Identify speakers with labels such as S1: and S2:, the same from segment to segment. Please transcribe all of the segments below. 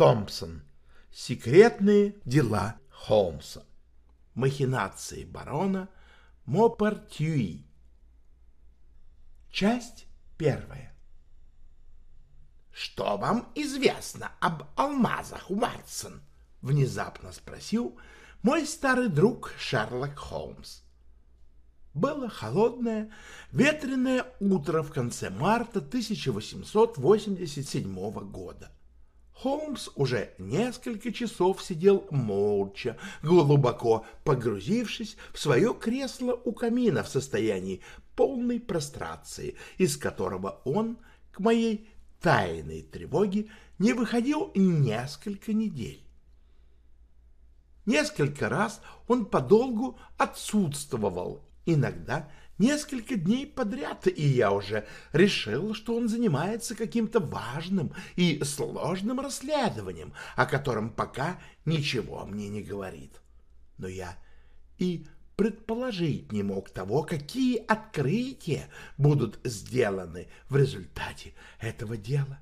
S1: Томпсон. Секретные дела Холмса. Махинации барона Мопартюи. Часть первая. «Что вам известно об алмазах, Уатсон?» — внезапно спросил мой старый друг Шерлок Холмс. Было холодное, ветреное утро в конце марта 1887 года. Холмс уже несколько часов сидел молча, глубоко погрузившись в свое кресло у камина в состоянии полной прострации, из которого он, к моей тайной тревоге, не выходил несколько недель. Несколько раз он подолгу отсутствовал, иногда несколько дней подряд, и я уже решил, что он занимается каким-то важным и сложным расследованием, о котором пока ничего мне не говорит. Но я и предположить не мог того, какие открытия будут сделаны в результате этого дела.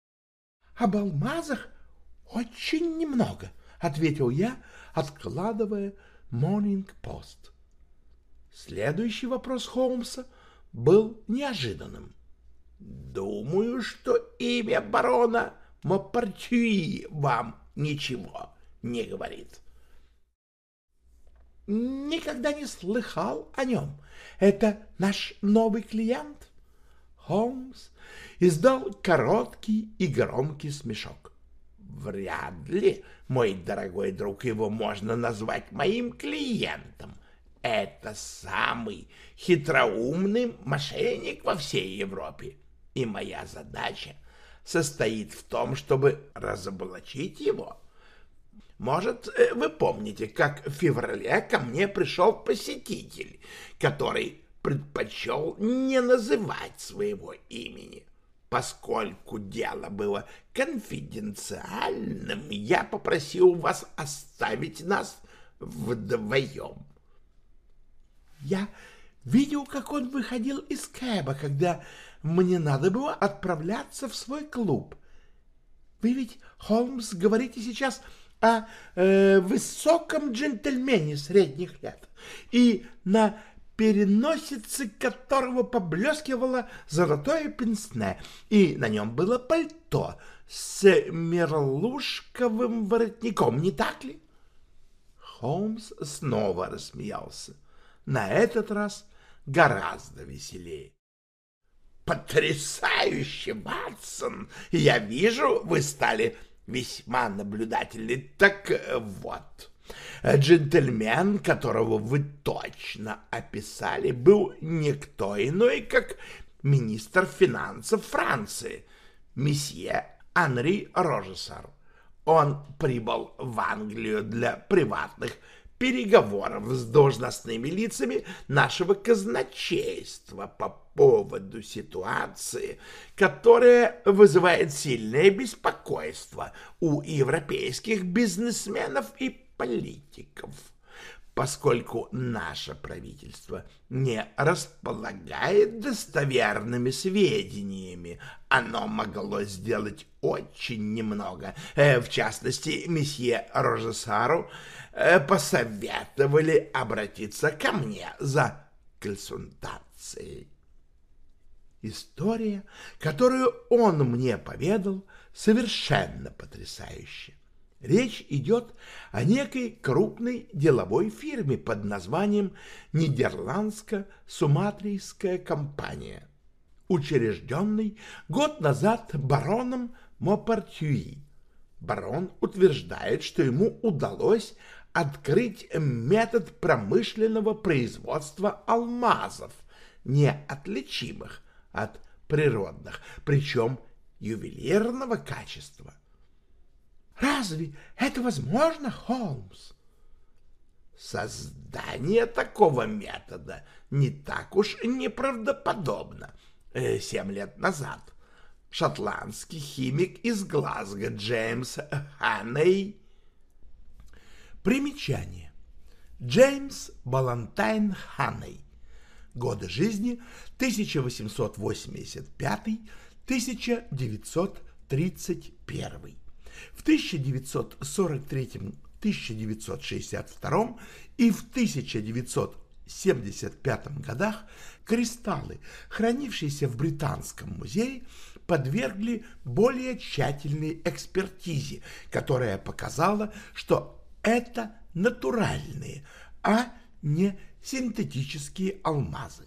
S1: — Об алмазах очень немного, — ответил я, откладывая «Монинг-пост». Следующий вопрос Холмса был неожиданным. «Думаю, что имя барона Мопартюи вам ничего не говорит». «Никогда не слыхал о нем. Это наш новый клиент?» Холмс издал короткий и громкий смешок. «Вряд ли, мой дорогой друг, его можно назвать моим клиентом. Это самый хитроумный мошенник во всей Европе. И моя задача состоит в том, чтобы разоблачить его. Может, э, вы помните, как в феврале ко мне пришел посетитель, который предпочел не называть своего имени. Поскольку дело было конфиденциальным, я попросил вас оставить нас вдвоем. Я видел, как он выходил из кэба, когда мне надо было отправляться в свой клуб. Вы ведь, Холмс, говорите сейчас о э, высоком джентльмене средних лет, и на переносице которого поблескивало золотое пенсне, и на нем было пальто с мерлушковым воротником, не так ли? Холмс снова рассмеялся. — на этот раз гораздо веселее. «Потрясающе, Ватсон! Я вижу, вы стали весьма наблюдательны. Так вот, джентльмен, которого вы точно описали, был никто иной, как министр финансов Франции, месье Анри Рожесар. Он прибыл в Англию для приватных переговоров с должностными лицами нашего казначейства по поводу ситуации, которая вызывает сильное беспокойство у европейских бизнесменов и политиков. Поскольку наше правительство не располагает достоверными сведениями, оно могло сделать очень немного. Э, в частности, месье Рожесару посоветовали обратиться ко мне за консультацией. История, которую он мне поведал, совершенно потрясающая. Речь идет о некой крупной деловой фирме под названием Нидерландско-Суматрийская компания, учрежденной год назад бароном Мопартюи. Барон утверждает, что ему удалось открыть метод промышленного производства алмазов, неотличимых от природных, причем ювелирного качества. Разве это возможно, Холмс? Создание такого метода не так уж неправдоподобно. Э, семь лет назад шотландский химик из Глазго Джеймс Ханней. Примечание. Джеймс Балантайн Ханней. Годы жизни 1885-1931. В 1943-1962 и в 1975 годах кристаллы, хранившиеся в Британском музее, подвергли более тщательной экспертизе, которая показала, что это натуральные, а не синтетические алмазы.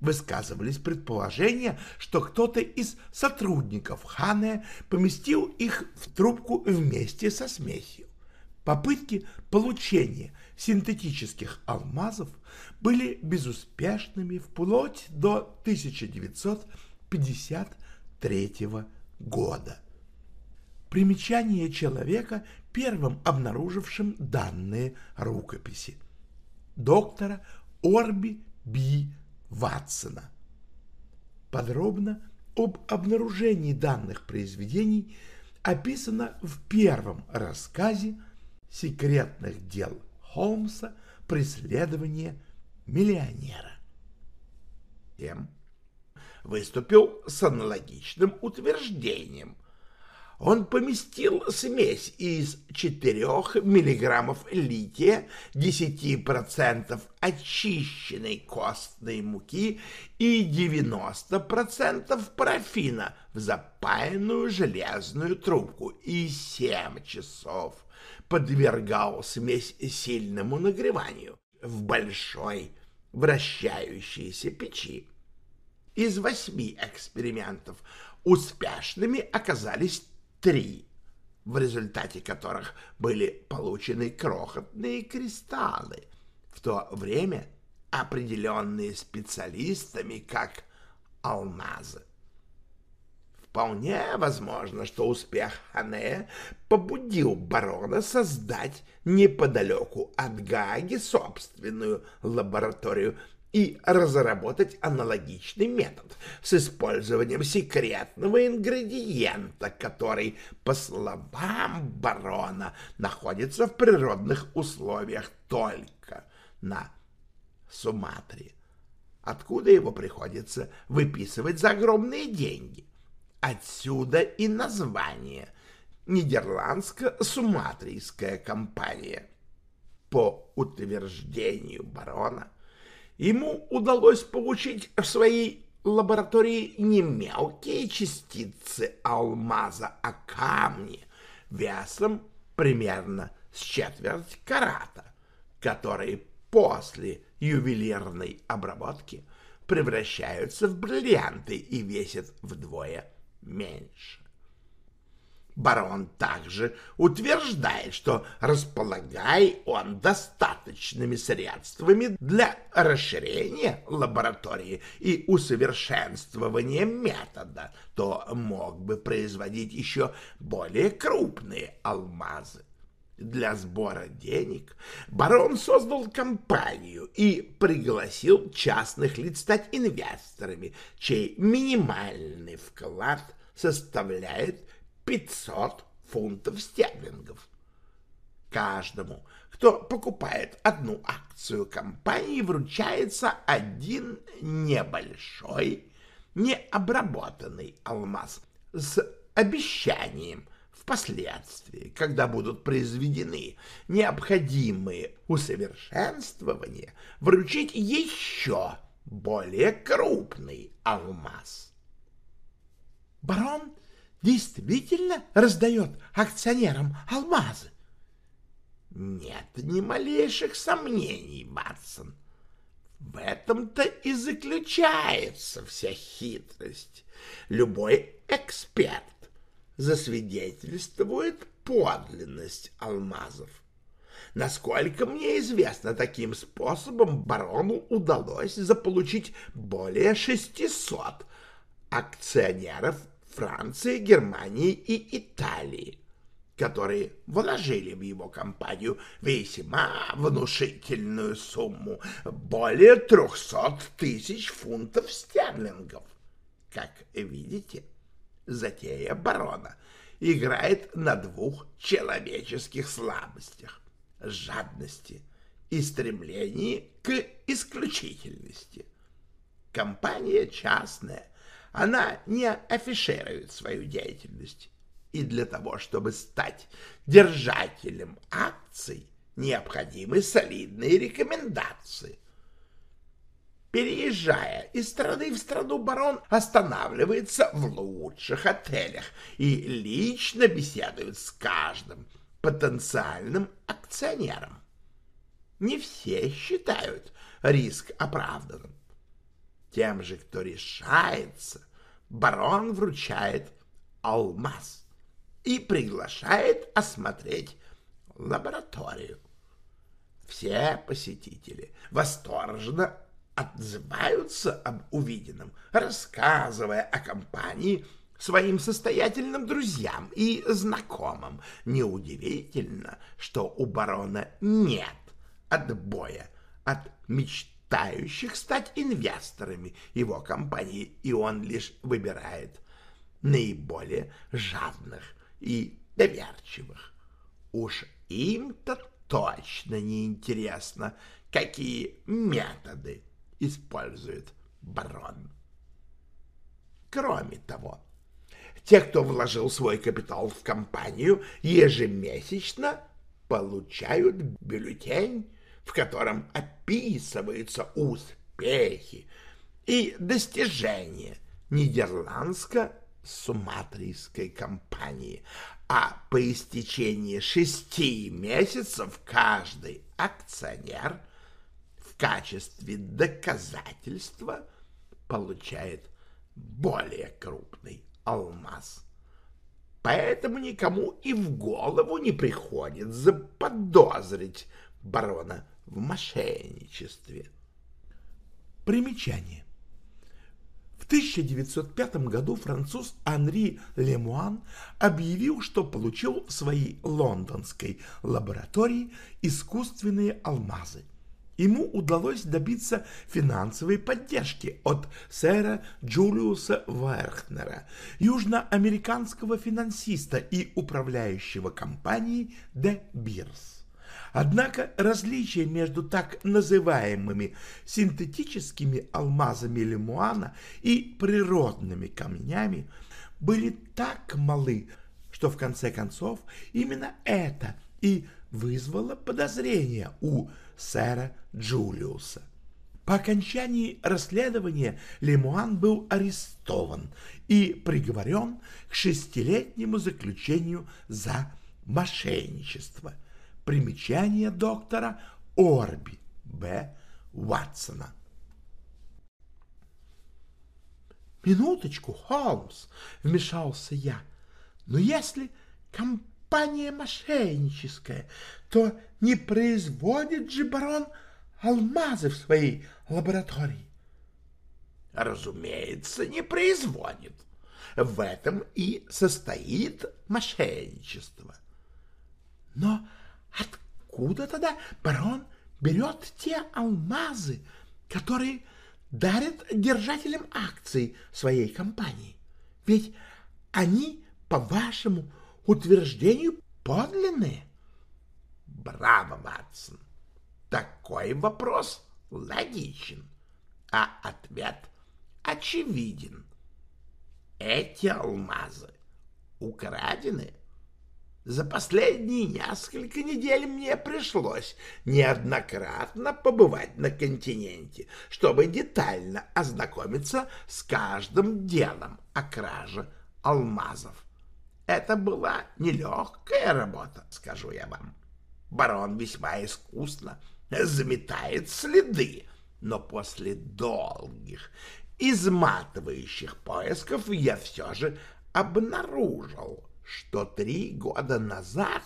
S1: Высказывались предположения, что кто-то из сотрудников Хане поместил их в трубку вместе со смесью. Попытки получения синтетических алмазов были безуспешными вплоть до 1950 1903 года. Примечание человека, первым обнаружившим данные рукописи. Доктора Орби Би Ватсона. Подробно об обнаружении данных произведений описано в первом рассказе секретных дел Холмса «Преследование миллионера». Тем выступил с аналогичным утверждением. Он поместил смесь из 4 мг лития, 10% очищенной костной муки и 90% парафина в запаянную железную трубку и 7 часов подвергал смесь сильному нагреванию в большой вращающейся печи. Из восьми экспериментов успешными оказались три, в результате которых были получены крохотные кристаллы, в то время определенные специалистами как алмазы. Вполне возможно, что успех Хане побудил барона создать неподалеку от Гаги собственную лабораторию и разработать аналогичный метод с использованием секретного ингредиента, который, по словам барона, находится в природных условиях только на Суматре, откуда его приходится выписывать за огромные деньги. Отсюда и название «Нидерландско-Суматрийская компания». По утверждению барона – ему удалось получить в своей лаборатории не мелкие частицы алмаза, а камни весом примерно с четверть карата, которые после ювелирной обработки превращаются в бриллианты и весят вдвое меньше. Барон также утверждает, что располагай он достаточными средствами для расширения лаборатории и усовершенствования метода, то мог бы производить еще более крупные алмазы. Для сбора денег барон создал компанию и пригласил частных лиц стать инвесторами, чей минимальный вклад составляет 500 фунтов стерлингов. Каждому, кто покупает одну акцию компании, вручается один небольшой, необработанный алмаз с обещанием впоследствии, когда будут произведены необходимые усовершенствования, вручить еще более крупный алмаз. Барон действительно раздает акционерам алмазы? Нет ни малейших сомнений, Батсон. В этом-то и заключается вся хитрость. Любой эксперт засвидетельствует подлинность алмазов. Насколько мне известно, таким способом барону удалось заполучить более 600 акционеров Франции, Германии и Италии, которые вложили в его компанию весьма внушительную сумму — более 300 тысяч фунтов стерлингов. Как видите, затея барона играет на двух человеческих слабостях — жадности и стремлении к исключительности. Компания частная, она не афиширует свою деятельность. И для того, чтобы стать держателем акций, необходимы солидные рекомендации. Переезжая из страны в страну, барон останавливается в лучших отелях и лично беседует с каждым потенциальным акционером. Не все считают риск оправданным. Тем же, кто решается, барон вручает алмаз и приглашает осмотреть лабораторию. Все посетители восторженно отзываются об увиденном, рассказывая о компании своим состоятельным друзьям и знакомым. Неудивительно, что у барона нет отбоя от мечтающих стать инвесторами его компании, и он лишь выбирает наиболее жадных и доверчивых. Уж им-то точно не интересно, какие методы использует барон. Кроме того, те, кто вложил свой капитал в компанию, ежемесячно получают бюллетень, в котором описываются успехи и достижения нидерландско-суматрийской компании, а по истечении шести месяцев каждый акционер качестве доказательства получает более крупный алмаз. Поэтому никому и в голову не приходит заподозрить барона в мошенничестве. Примечание. В 1905 году француз Анри Лемуан объявил, что получил в своей лондонской лаборатории искусственные алмазы – ему удалось добиться финансовой поддержки от сэра Джулиуса Верхнера, южноамериканского финансиста и управляющего компанией «Де Бирс». Однако различия между так называемыми синтетическими алмазами Лемуана и природными камнями были так малы, что в конце концов именно это и вызвало подозрения у сэра Джулиуса. По окончании расследования Лемуан был арестован и приговорен к шестилетнему заключению за мошенничество. Примечание доктора Орби Б. Ватсона. «Минуточку, Холмс!» — вмешался я. «Но если компания мошенническая, то не производит же барон алмазы в своей лаборатории? Разумеется, не производит. В этом и состоит мошенничество. Но откуда тогда барон берет те алмазы, которые дарят держателям акций своей компании? Ведь они, по вашему утверждению, подлинные. Браво, Ватсон! Такой вопрос логичен, а ответ очевиден. Эти алмазы украдены. За последние несколько недель мне пришлось неоднократно побывать на континенте, чтобы детально ознакомиться с каждым делом о краже алмазов. Это была нелегкая работа, скажу я вам. Барон весьма искусно заметает следы, но после долгих, изматывающих поисков я все же обнаружил, что три года назад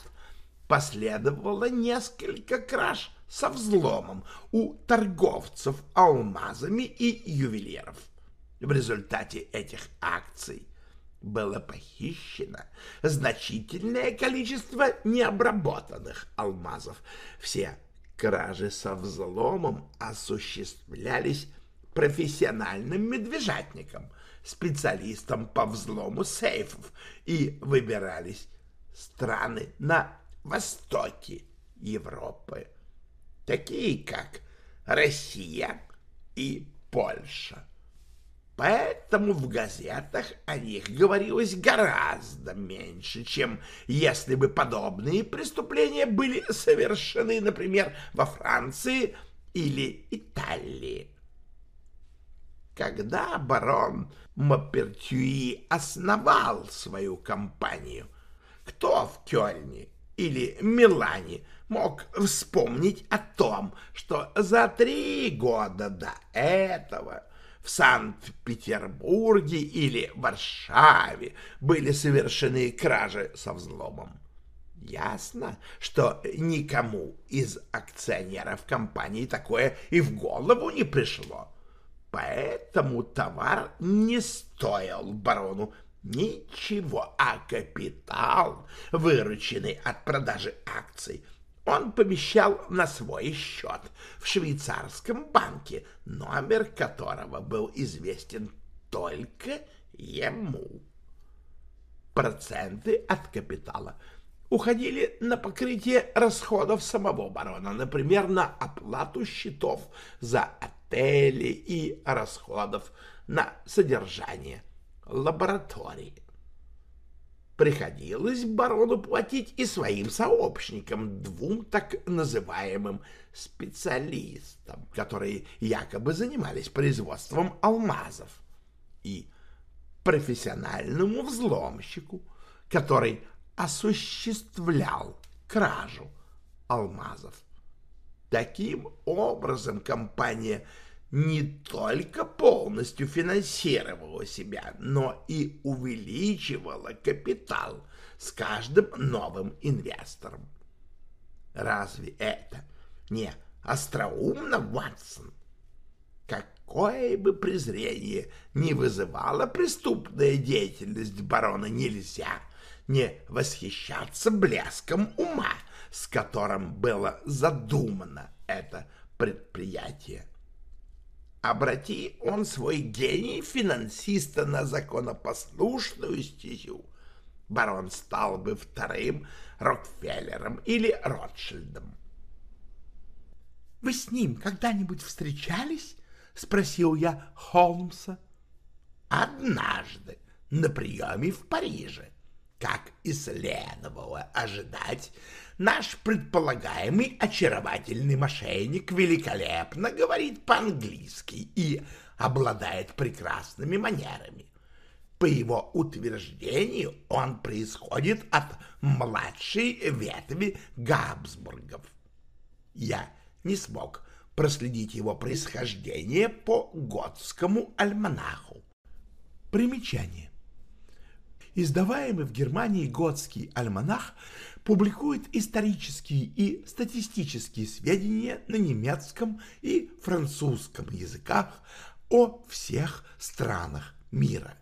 S1: последовало несколько краж со взломом у торговцев алмазами и ювелиров. В результате этих акций было похищено значительное количество необработанных алмазов. Все кражи со взломом осуществлялись профессиональным медвежатником, специалистом по взлому сейфов, и выбирались страны на востоке Европы, такие как Россия и Польша. Поэтому в газетах о них говорилось гораздо меньше, чем если бы подобные преступления были совершены, например, во Франции или Италии. Когда барон Мапертюи основал свою компанию, кто в Кёльне или Милане мог вспомнить о том, что за три года до этого в Санкт-Петербурге или Варшаве были совершены кражи со взломом. Ясно, что никому из акционеров компании такое и в голову не пришло. Поэтому товар не стоил барону ничего, а капитал, вырученный от продажи акций, он помещал на свой счет в швейцарском банке, номер которого был известен только ему. Проценты от капитала уходили на покрытие расходов самого барона, например, на оплату счетов за отели и расходов на содержание лаборатории приходилось барону платить и своим сообщникам, двум так называемым специалистам, которые якобы занимались производством алмазов, и профессиональному взломщику, который осуществлял кражу алмазов. Таким образом, компания не только полностью финансировала себя, но и увеличивала капитал с каждым новым инвестором. Разве это не остроумно, Ватсон? Какое бы презрение не вызывала преступная деятельность барона, нельзя не восхищаться блеском ума, с которым было задумано это предприятие. Обрати он свой гений финансиста на законопослушную стезю, барон стал бы вторым Рокфеллером или Ротшильдом. — Вы с ним когда-нибудь встречались? — спросил я Холмса. — Однажды на приеме в Париже. Как и следовало ожидать, наш предполагаемый очаровательный мошенник великолепно говорит по-английски и обладает прекрасными манерами. По его утверждению, он происходит от младшей ветви Габсбургов. Я не смог проследить его происхождение по готскому альманаху. Примечание. Издаваемый в Германии готский альманах публикует исторические и статистические сведения на немецком и французском языках о всех странах мира.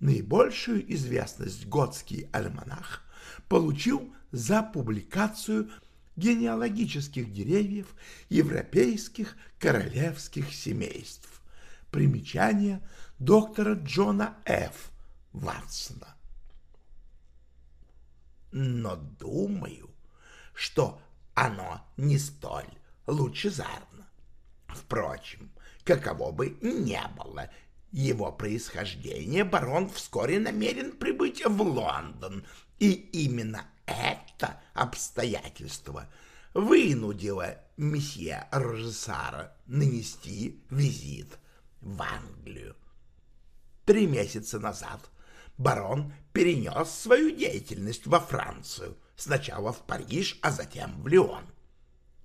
S1: Наибольшую известность готский альманах получил за публикацию генеалогических деревьев европейских королевских семейств. Примечание доктора Джона Ф. Ватсона но думаю, что оно не столь лучезарно. Впрочем, каково бы ни было его происхождение, барон вскоре намерен прибыть в Лондон, и именно это обстоятельство вынудило месье Рожесара нанести визит в Англию. Три месяца назад барон перенес свою деятельность во Францию, сначала в Париж, а затем в Лион.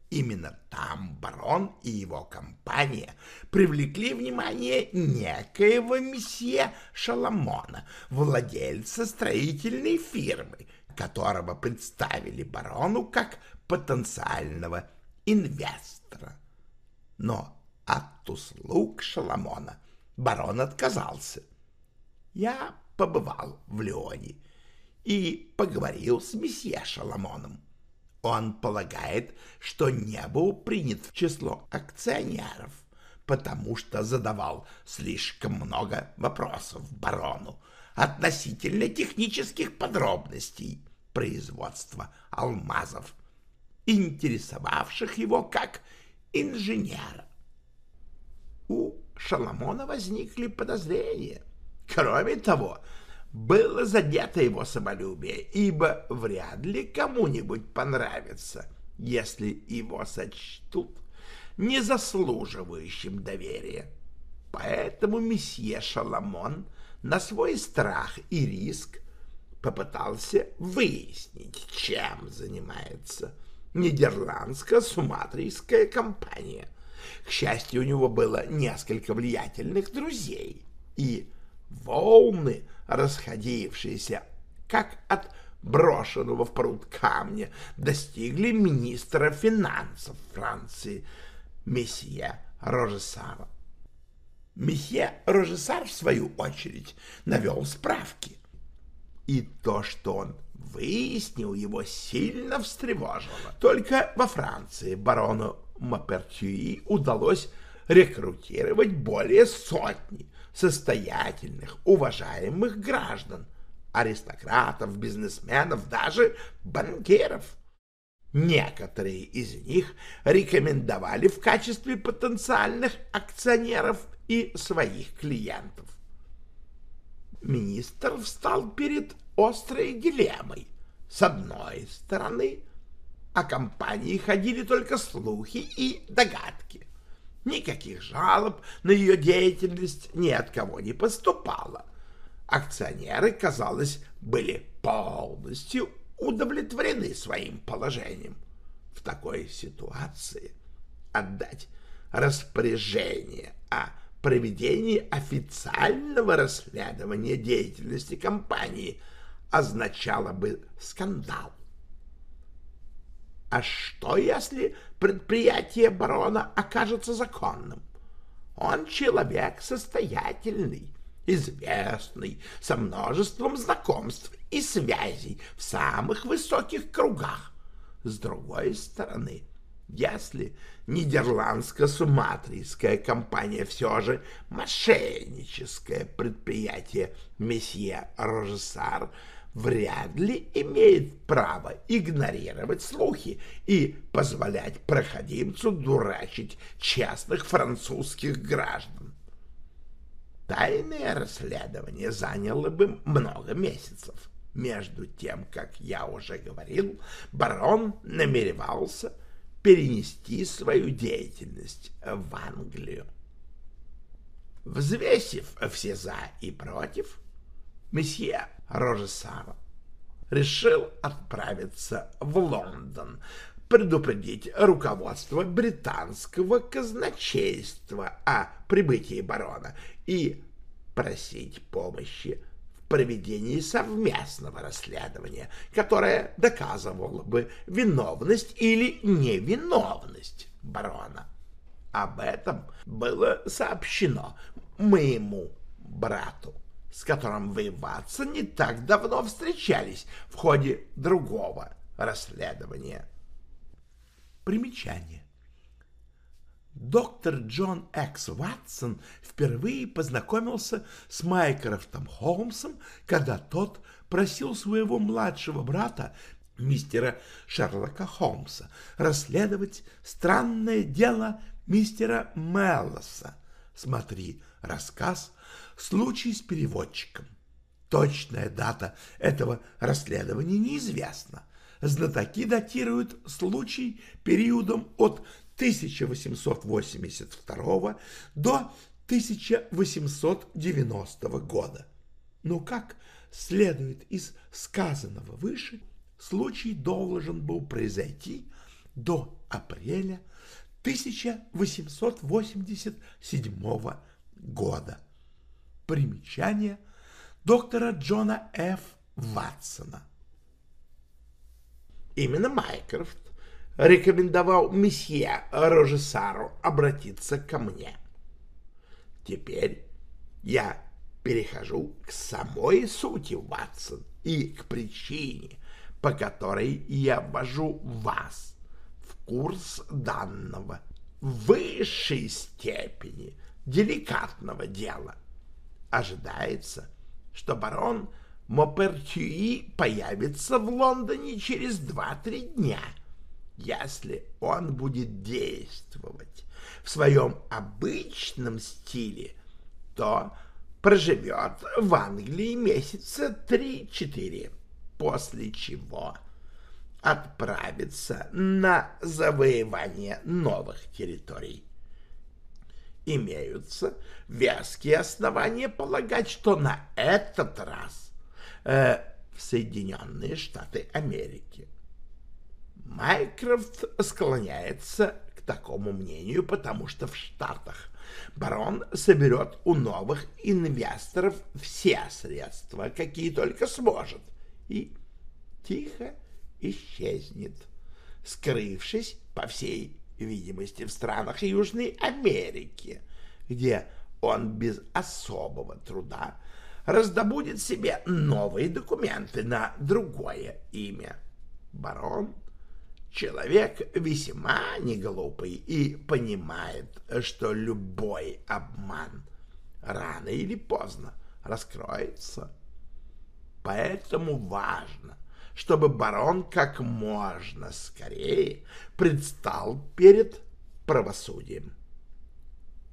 S1: Именно там барон и его компания привлекли внимание некоего месье Шаламона, владельца строительной фирмы, которого представили барону как потенциального инвестора. Но от услуг Шаламона барон отказался. Я побывал в Леоне и поговорил с месье Шаламоном. Он полагает, что не был принят в число акционеров, потому что задавал слишком много вопросов барону относительно технических подробностей производства алмазов, интересовавших его как инженера. У Шаламона возникли подозрения. Кроме того, было задето его самолюбие, ибо вряд ли кому-нибудь понравится, если его сочтут незаслуживающим доверия. Поэтому месье Шаламон на свой страх и риск попытался выяснить, чем занимается нидерландско-суматрийская компания. К счастью, у него было несколько влиятельных друзей, и волны, расходившиеся как от брошенного в пруд камня, достигли министра финансов Франции месье Рожесара. Месье Рожесар, в свою очередь, навел справки. И то, что он выяснил, его сильно встревожило. Только во Франции барону Мапертюи удалось рекрутировать более сотни состоятельных, уважаемых граждан, аристократов, бизнесменов, даже банкиров. Некоторые из них рекомендовали в качестве потенциальных акционеров и своих клиентов. Министр встал перед острой дилеммой. С одной стороны, о компании ходили только слухи и догадки. Никаких жалоб на ее деятельность ни от кого не поступало. Акционеры, казалось, были полностью удовлетворены своим положением. В такой ситуации отдать распоряжение о проведении официального расследования деятельности компании означало бы скандал. А что, если предприятие барона окажется законным? Он человек состоятельный, известный, со множеством знакомств и связей в самых высоких кругах. С другой стороны, если нидерландско-суматрийская компания все же мошенническое предприятие месье Рожесар — вряд ли имеет право игнорировать слухи и позволять проходимцу дурачить частных французских граждан. Тайное расследование заняло бы много месяцев. Между тем, как я уже говорил, барон намеревался перенести свою деятельность в Англию. Взвесив все «за» и «против», месье Рожесава решил отправиться в Лондон, предупредить руководство британского казначейства о прибытии барона и просить помощи в проведении совместного расследования, которое доказывало бы виновность или невиновность барона. Об этом было сообщено моему брату с которым вы, Ватсон, не так давно встречались в ходе другого расследования. Примечание. Доктор Джон Экс Ватсон впервые познакомился с Майкрофтом Холмсом, когда тот просил своего младшего брата, мистера Шерлока Холмса, расследовать странное дело мистера Меллоса. Смотри рассказ случай с переводчиком. Точная дата этого расследования неизвестна. Знатоки датируют случай периодом от 1882 до 1890 года. Но как следует из сказанного выше, случай должен был произойти до апреля 1887 года. Примечание доктора Джона Ф. Ватсона. Именно Майкрофт рекомендовал месье Рожесару обратиться ко мне. Теперь я перехожу к самой сути, Ватсон, и к причине, по которой я ввожу вас в курс данного высшей степени деликатного дела. Ожидается, что барон Мопертюи появится в Лондоне через два-три дня. Если он будет действовать в своем обычном стиле, то проживет в Англии месяца три-четыре, после чего отправится на завоевание новых территорий. Имеются веские основания полагать, что на этот раз э, в Соединенные Штаты Америки. Майкрофт склоняется к такому мнению, потому что в Штатах барон соберет у новых инвесторов все средства, какие только сможет, и тихо исчезнет, скрывшись, по всей видимости, в странах Южной Америки, где он без особого труда раздобудет себе новые документы на другое имя. Барон — человек весьма неглупый и понимает, что любой обман рано или поздно раскроется. Поэтому важно, чтобы барон как можно скорее предстал перед правосудием.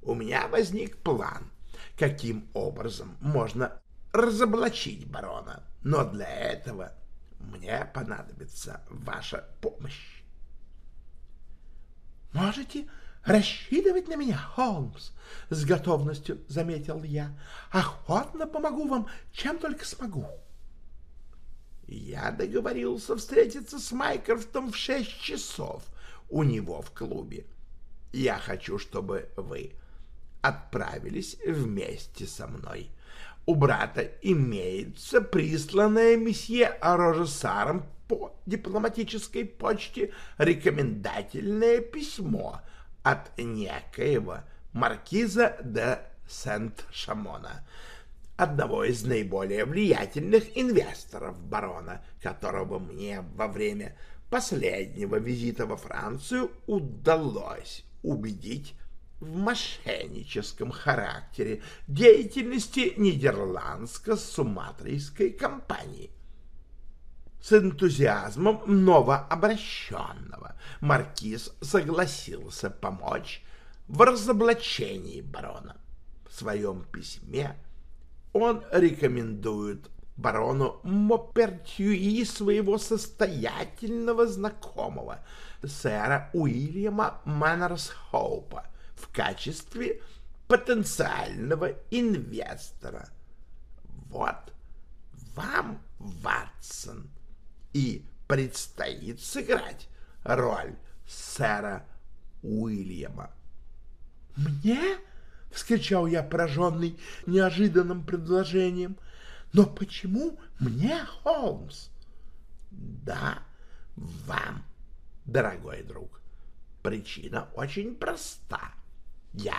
S1: У меня возник план, каким образом можно разоблачить барона, но для этого мне понадобится ваша помощь.
S2: «Можете рассчитывать на меня, Холмс?» — с готовностью заметил я. «Охотно помогу вам, чем только смогу».
S1: Я договорился встретиться с Майкрофтом в шесть часов у него в клубе. Я хочу, чтобы вы отправились вместе со мной. У брата имеется присланное месье Рожесаром по дипломатической почте рекомендательное письмо от некоего маркиза де Сент-Шамона, одного из наиболее влиятельных инвесторов барона, которого мне во время последнего визита во Францию удалось убедить в мошенническом характере деятельности нидерландско-суматрийской компании. С энтузиазмом новообращенного маркиз согласился помочь в разоблачении барона. В своем письме он рекомендует барону Мопертюи своего состоятельного знакомого, сэра Уильяма Маннерсхоупа, в качестве потенциального инвестора. Вот вам, Ватсон, и предстоит сыграть роль сэра Уильяма.
S2: «Мне?» — вскричал я, пораженный неожиданным предложением. «Но почему мне, Холмс?»
S1: «Да, вам, дорогой друг. Причина очень проста. Я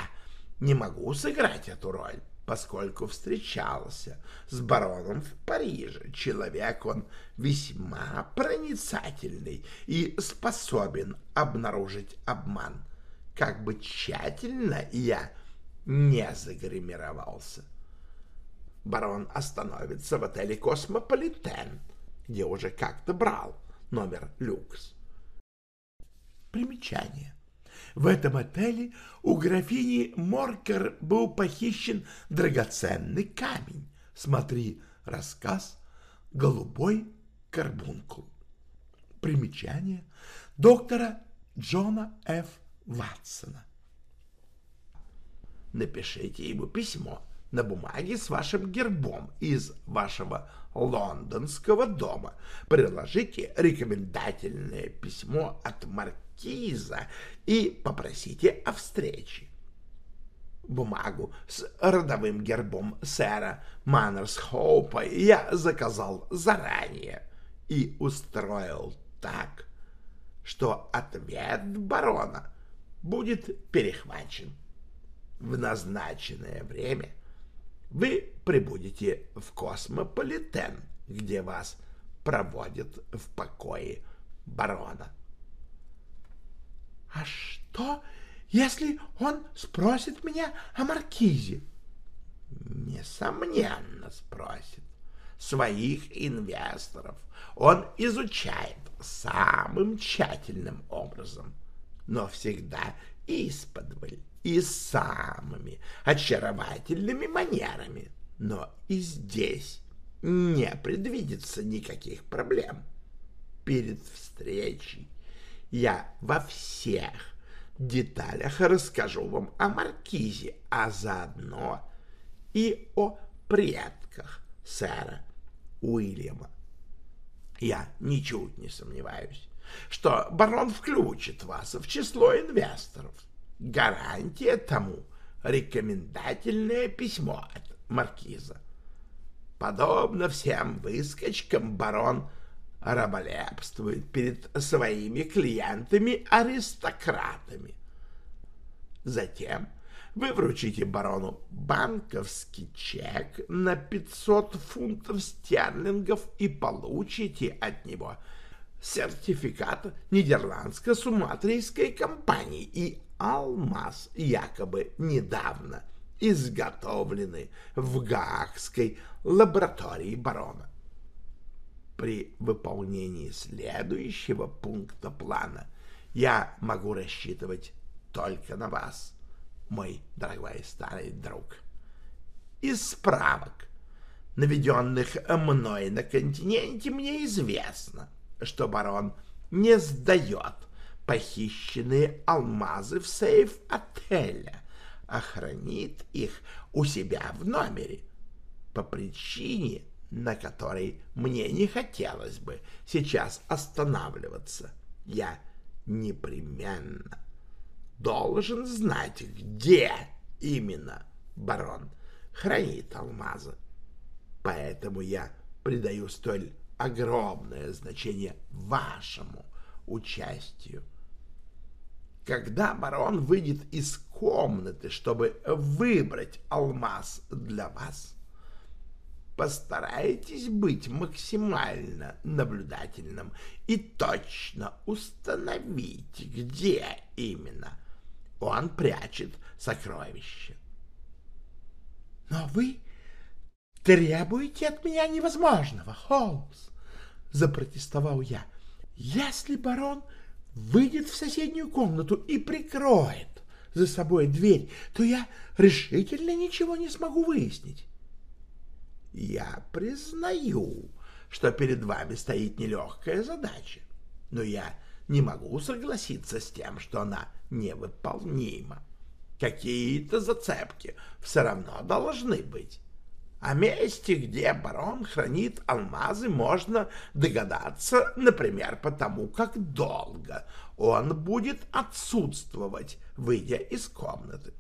S1: не могу сыграть эту роль, поскольку встречался с бароном в Париже. Человек он весьма проницательный и способен обнаружить обман. Как бы тщательно я не загримировался. Барон остановится в отеле «Космополитен», где уже как-то брал номер люкс.
S2: Примечание. В этом отеле у графини Моркар был похищен драгоценный камень. Смотри рассказ «Голубой карбункул». Примечание доктора Джона Ф. Ватсона.
S1: Напишите ему письмо на бумаге с вашим гербом из вашего лондонского дома. Приложите рекомендательное письмо от маркиза и попросите о встрече. Бумагу с родовым гербом сэра Маннерсхоупа я заказал заранее и устроил так, что ответ барона будет перехвачен. В назначенное время вы прибудете в Космополитен, где вас проводят в покои барона.
S2: — А что, если он спросит меня о маркизе?
S1: — Несомненно спросит. Своих инвесторов он изучает самым тщательным образом, но всегда исподволь и самыми очаровательными манерами. Но и здесь не предвидится никаких проблем. Перед встречей я во всех деталях расскажу вам о Маркизе, а заодно и о предках сэра Уильяма. Я ничуть не сомневаюсь, что барон включит вас в число инвесторов. Гарантия тому — рекомендательное письмо от маркиза. Подобно всем выскочкам, барон раболепствует перед своими клиентами-аристократами. Затем вы вручите барону банковский чек на 500 фунтов стерлингов и получите от него сертификат нидерландско-суматрийской компании и алмаз, якобы недавно изготовленный в Гаагской лаборатории барона. При выполнении следующего пункта плана я могу рассчитывать только на вас, мой дорогой старый друг. Из справок, наведенных мной на континенте, мне известно, что барон не сдает похищенные алмазы в сейф отеля, а хранит их у себя в номере по причине, на которой мне не хотелось бы сейчас останавливаться. Я непременно должен знать, где именно барон хранит алмазы. Поэтому я придаю столь огромное значение вашему участию. Когда барон выйдет из комнаты, чтобы выбрать алмаз для вас, постарайтесь быть максимально наблюдательным и точно установить, где именно он прячет сокровище.
S2: Но вы требуете от меня невозможного, Холмс, запротестовал я. Если барон выйдет в соседнюю комнату и прикроет за собой дверь, то я решительно ничего не смогу выяснить.
S1: Я признаю, что перед вами стоит нелегкая задача, но я не могу согласиться с тем, что она невыполнима. Какие-то зацепки все равно должны быть. О месте, где барон хранит алмазы, можно догадаться, например, потому как долго он будет отсутствовать, выйдя из комнаты.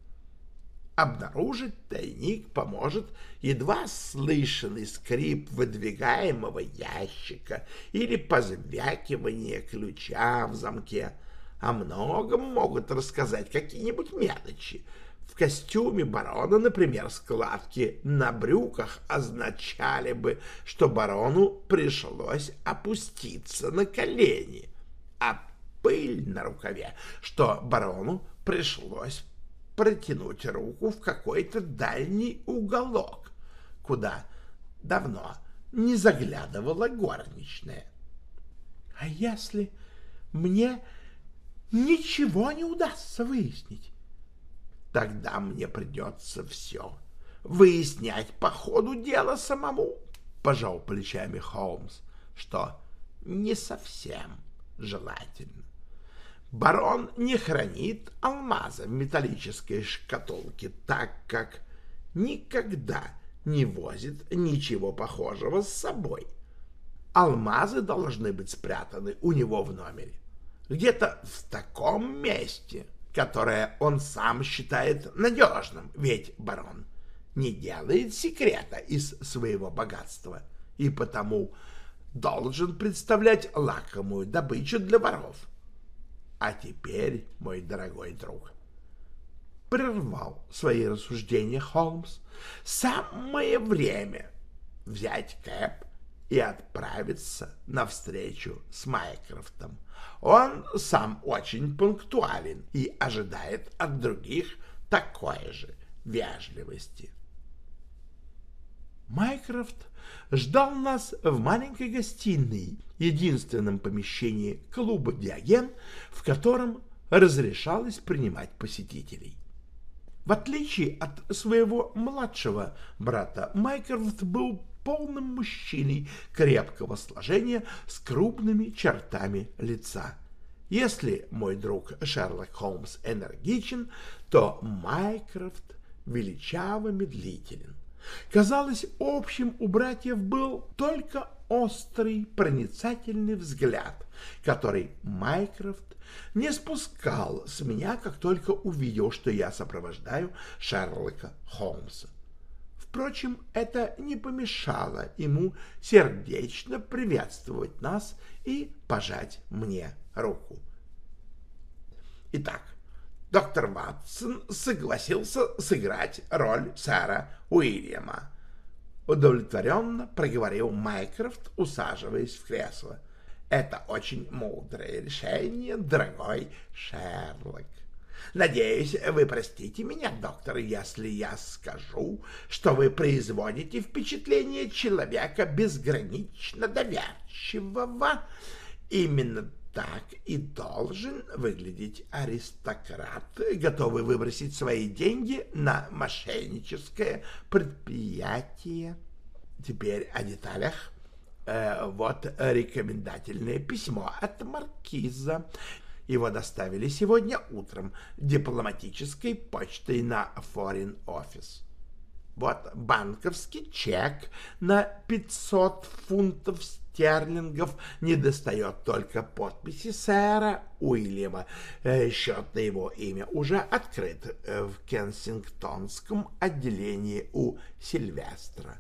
S1: Обнаружить тайник поможет едва слышанный скрип выдвигаемого ящика или позвякивание ключа в замке. О многом могут рассказать какие-нибудь мелочи. В костюме барона, например, складки на брюках означали бы, что барону пришлось опуститься на колени, а пыль на рукаве, что барону пришлось протянуть руку в какой-то дальний уголок, куда давно не заглядывала горничная.
S2: А если мне ничего не удастся выяснить?
S1: Тогда мне придется все выяснять по ходу дела самому, — пожал плечами Холмс, что не совсем желательно. Барон не хранит алмаза в металлической шкатулке, так как никогда не возит ничего похожего с собой. Алмазы должны быть спрятаны у него в номере, где-то в таком месте, которое он сам считает надежным, ведь барон не делает секрета из своего богатства, и потому должен представлять лакомую добычу для воров. А теперь, мой дорогой друг, прервал свои рассуждения Холмс, самое время взять Кэп и отправиться навстречу с Майкрофтом. Он сам очень пунктуален и ожидает от других такой же вежливости.
S2: Майкрофт ждал нас в маленькой гостиной, единственном помещении клуба «Диоген», в котором разрешалось принимать посетителей. В отличие от своего младшего брата, Майкрофт был полным мужчиной крепкого сложения с крупными чертами лица. Если мой друг Шерлок Холмс энергичен, то Майкрофт величаво медлителен. Казалось, общим у братьев был только острый, проницательный взгляд, который Майкрофт не спускал с меня, как только увидел, что я сопровождаю Шерлока Холмса. Впрочем, это не помешало ему сердечно приветствовать нас и пожать мне руку. Итак, доктор Ватсон согласился сыграть роль сэра Уильяма. Удовлетворенно проговорил Майкрофт, усаживаясь в кресло. Это очень мудрое решение, дорогой Шерлок. Надеюсь, вы простите меня, доктор, если я скажу, что вы производите впечатление человека безгранично доверчивого. Именно так и должен выглядеть аристократ, готовый выбросить свои деньги на мошенническое предприятие. Теперь о деталях. Э, вот рекомендательное письмо от маркиза. Его доставили сегодня утром дипломатической почтой на Foreign Office. Вот банковский чек на 500 фунтов стерлингов не достает только подписи сэра Уильяма. Э, счет на его имя уже открыт э, в Кенсингтонском отделении у Сильвестра.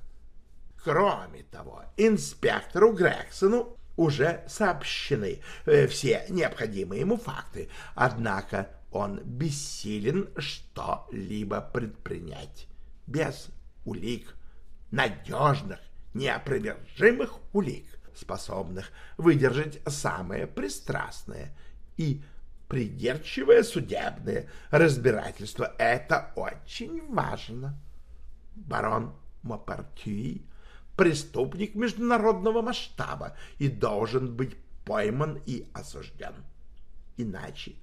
S2: Кроме того, инспектору Грексону уже сообщены э, все необходимые ему факты, однако он бессилен что-либо предпринять без улик, надежных, неопровержимых улик, способных выдержать самое пристрастное и придирчивое судебное разбирательство. Это очень важно. Барон Мопартюи — преступник международного масштаба и должен быть пойман и осужден. Иначе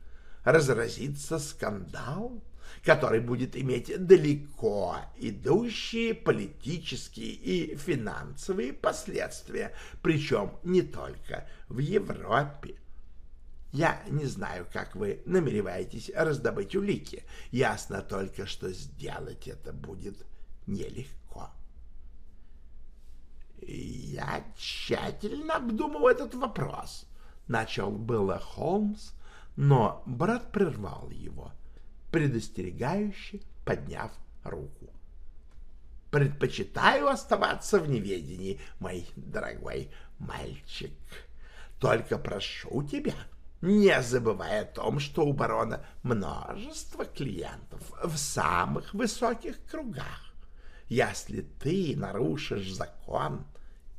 S2: разразится скандал, который будет иметь далеко идущие политические и финансовые последствия, причем не только в Европе. Я не знаю, как вы намереваетесь раздобыть улики. Ясно только, что сделать это будет нелегко. Я тщательно обдумал этот вопрос. Начал было Холмс, но брат прервал его — предостерегающе подняв руку. «Предпочитаю оставаться в неведении, мой дорогой мальчик. Только прошу тебя, не забывай о том, что у барона множество клиентов в самых высоких кругах. Если ты нарушишь закон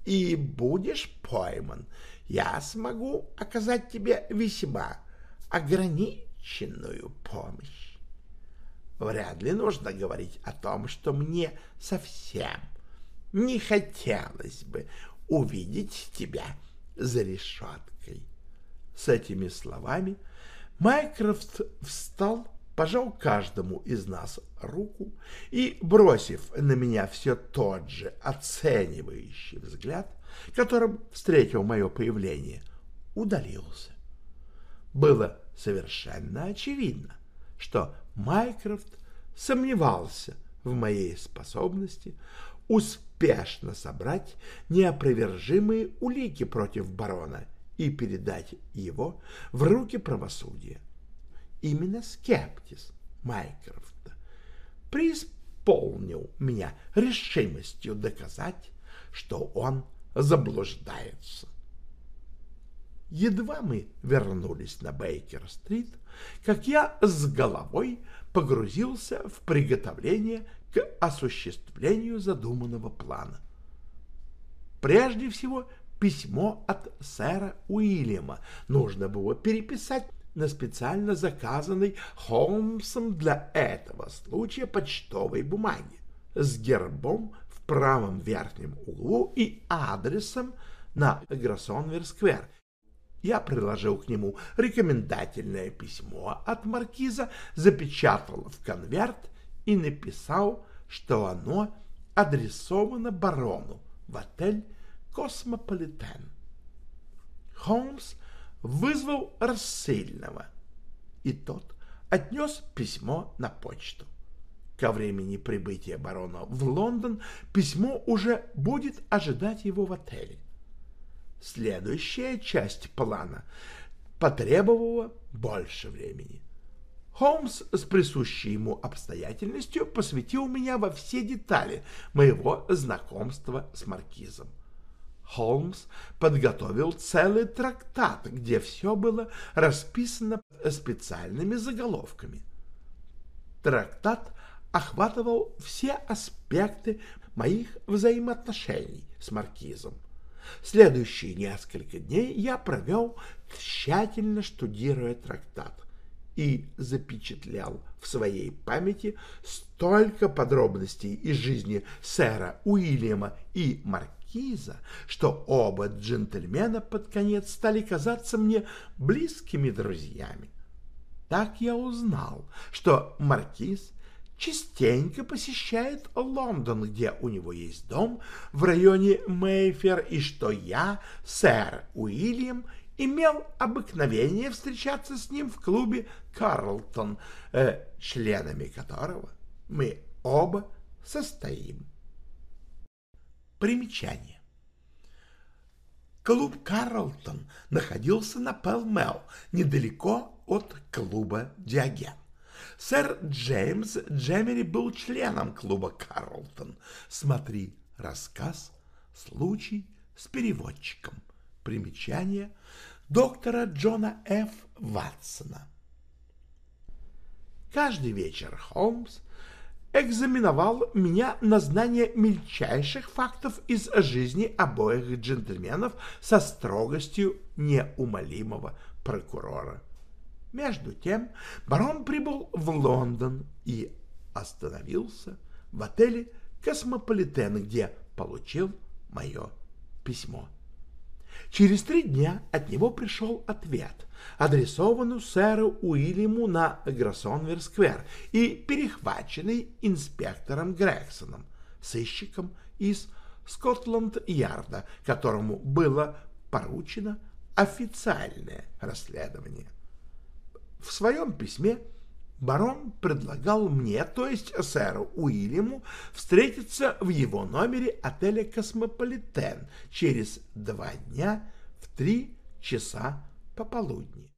S2: и будешь пойман, я смогу оказать тебе весьма ограниченную помощь. Вряд ли нужно говорить о том, что мне совсем не хотелось бы увидеть тебя за решеткой. С этими словами Майкрофт встал, пожал каждому из нас руку и, бросив на меня все тот же оценивающий взгляд, которым встретил мое появление, удалился. Было совершенно очевидно, что Майкрофт сомневался в моей способности успешно собрать неопровержимые улики против барона и передать его в руки правосудия. Именно скептиз Майкрофта преисполнил меня решимостью доказать, что он
S1: заблуждается. Едва мы вернулись на Бейкер-стрит, как я с головой погрузился в приготовление к осуществлению задуманного плана. Прежде всего, письмо от сэра Уильяма нужно было переписать на специально заказанной Холмсом для этого случая почтовой бумаге с гербом в правом верхнем углу и адресом на Гроссонвер-сквер я приложил к нему рекомендательное письмо от маркиза, запечатал в конверт и написал, что оно адресовано барону в отель «Космополитен». Холмс вызвал рассыльного, и тот отнес письмо на почту. Ко времени прибытия барона в Лондон письмо уже будет ожидать его в отеле. Следующая часть плана потребовала больше времени. Холмс с присущей ему обстоятельностью посвятил меня во все детали моего знакомства с маркизом. Холмс подготовил целый трактат, где все было расписано специальными заголовками. Трактат охватывал все аспекты моих взаимоотношений с маркизом. Следующие несколько дней я провел, тщательно штудируя трактат, и запечатлял в своей памяти столько подробностей из жизни сэра Уильяма и маркиза, что оба джентльмена под конец стали казаться мне близкими друзьями. Так я узнал, что маркиз частенько посещает Лондон, где у него есть дом в районе Мейфер, и что я, сэр Уильям, имел обыкновение встречаться с ним в клубе «Карлтон», э, членами которого мы оба состоим. Примечание. Клуб «Карлтон» находился на Пелмел, недалеко от клуба «Диоген». Сэр Джеймс Джемери был членом клуба «Карлтон». Смотри рассказ «Случай с переводчиком». Примечание доктора Джона Ф. Ватсона. Каждый вечер Холмс экзаменовал меня на знание мельчайших фактов из жизни обоих джентльменов со строгостью неумолимого прокурора. Между тем барон прибыл в Лондон и остановился в отеле «Космополитен», где получил мое письмо. Через три дня от него пришел ответ, адресованный сэру Уильяму на Гросвенор-сквер и перехваченный инспектором Грегсоном, сыщиком из Скотланд-Ярда, которому было поручено официальное расследование. В своем письме барон предлагал мне, то есть сэру Уильяму, встретиться в его номере отеля «Космополитен» через два дня в три часа пополудни.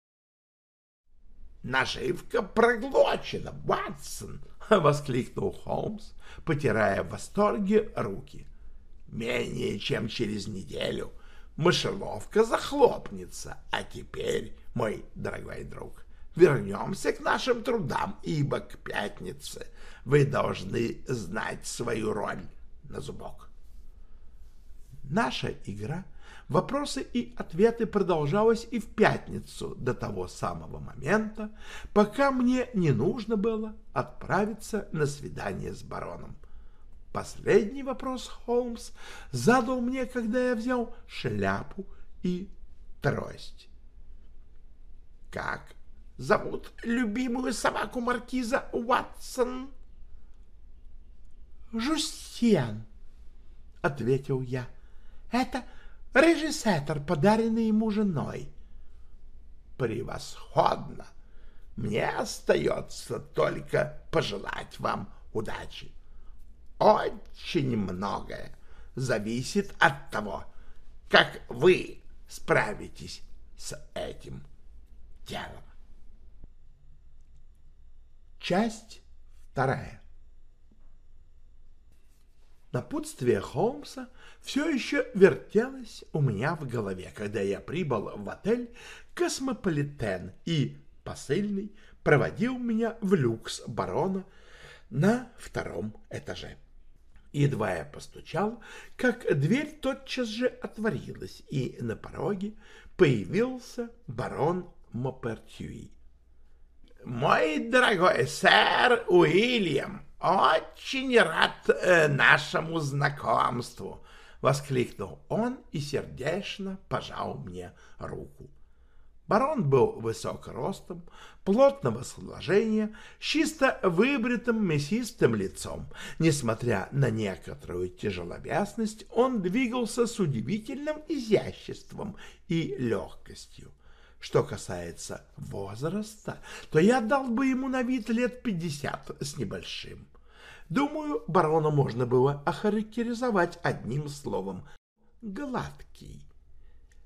S1: «Наживка проглочена, Ватсон!» — воскликнул Холмс, потирая в восторге руки. «Менее чем через неделю мышеловка захлопнется, а теперь, мой дорогой друг, вернемся к нашим трудам, ибо к пятнице вы должны знать свою роль на зубок. Наша игра Вопросы и ответы продолжалась и в пятницу до того самого момента, пока мне не нужно было отправиться на свидание с бароном. Последний вопрос Холмс задал мне, когда я взял шляпу и трость. «Как зовут любимую собаку маркиза Уатсон? Жустиан, — ответил я. — Это рыжий сеттер, подаренный ему женой. — Превосходно! Мне остается только пожелать вам удачи. Очень многое зависит от того, как вы справитесь с этим делом. Часть вторая. Напутствие Холмса все еще вертелось у меня в голове, когда я прибыл в отель «Космополитен» и посыльный проводил меня в люкс барона на втором этаже. Едва я постучал, как дверь тотчас же отворилась, и на пороге появился барон Мопертюи. «Мой дорогой сэр Уильям, очень рад э, нашему знакомству!» — воскликнул он и сердечно пожал мне руку. Барон был высок ростом, плотного сложения, чисто выбритым мясистым лицом. Несмотря на некоторую тяжеловесность, он двигался с удивительным изяществом и легкостью. Что касается возраста, то я дал бы ему на вид лет пятьдесят с небольшим. Думаю, барона можно было охарактеризовать одним словом — гладкий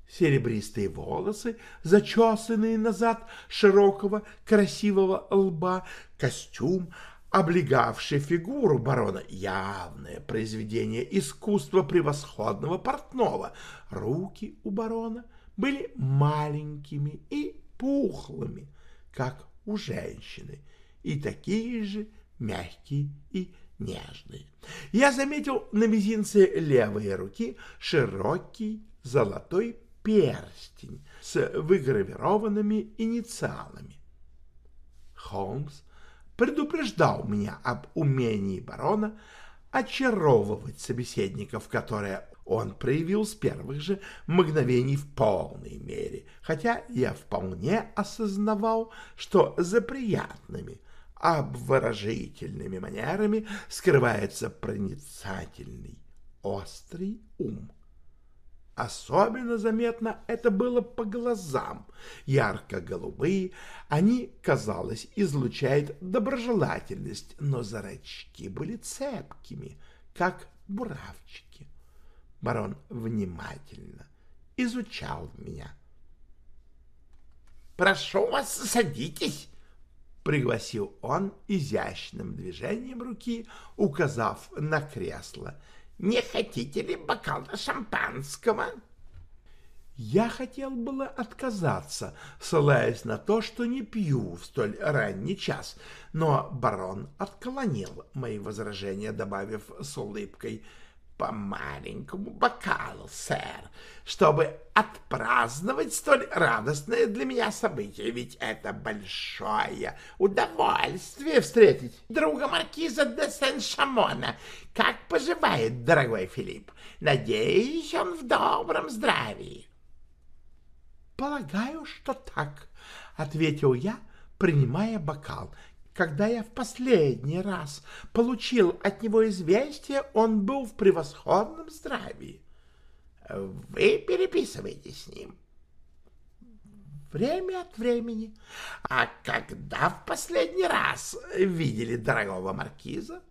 S1: серебристые волосы, зачесанные назад широкого красивого лба, костюм, облегавший фигуру барона, явное произведение искусства превосходного портного. Руки у барона были маленькими и пухлыми, как у женщины, и такие же мягкие и нежные. Я заметил на мизинце левой руки широкий золотой перстень с выгравированными инициалами. Холмс предупреждал меня об умении барона очаровывать собеседников, которое он проявил с первых же мгновений в полной мере, хотя я вполне осознавал, что за приятными, обворожительными манерами скрывается проницательный, острый ум. Особенно заметно это было по глазам. Ярко-голубые, они, казалось, излучают доброжелательность, но зрачки были цепкими, как буравчики. Барон внимательно изучал меня. «Прошу вас, садитесь!» — пригласил он изящным движением руки, указав на кресло — не хотите ли бокал шампанского? Я хотел было отказаться, ссылаясь на то, что не пью в столь ранний час, но барон отклонил мои возражения, добавив с улыбкой — по маленькому бокалу, сэр, чтобы отпраздновать столь радостное для меня событие, ведь это большое удовольствие встретить друга маркиза де Сен-Шамона. Как поживает, дорогой Филипп? Надеюсь, он в добром здравии. — Полагаю, что так, — ответил я, принимая бокал, когда я в последний раз получил от него известие, он был в превосходном здравии. Вы переписываетесь с ним? Время от времени. А когда в последний раз видели дорогого маркиза?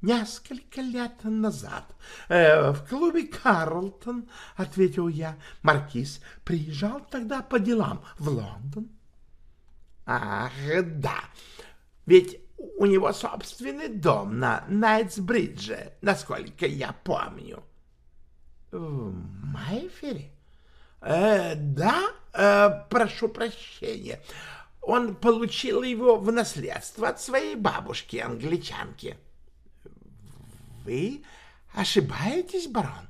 S1: Несколько лет назад э, в клубе «Карлтон», — ответил я, — маркиз приезжал тогда по делам в Лондон. Ах, да, ведь у него собственный дом на Найтсбридже, насколько я помню. В Майфере? Э, да, э, прошу прощения. Он получил его в наследство от своей бабушки-англичанки. Вы ошибаетесь, барон?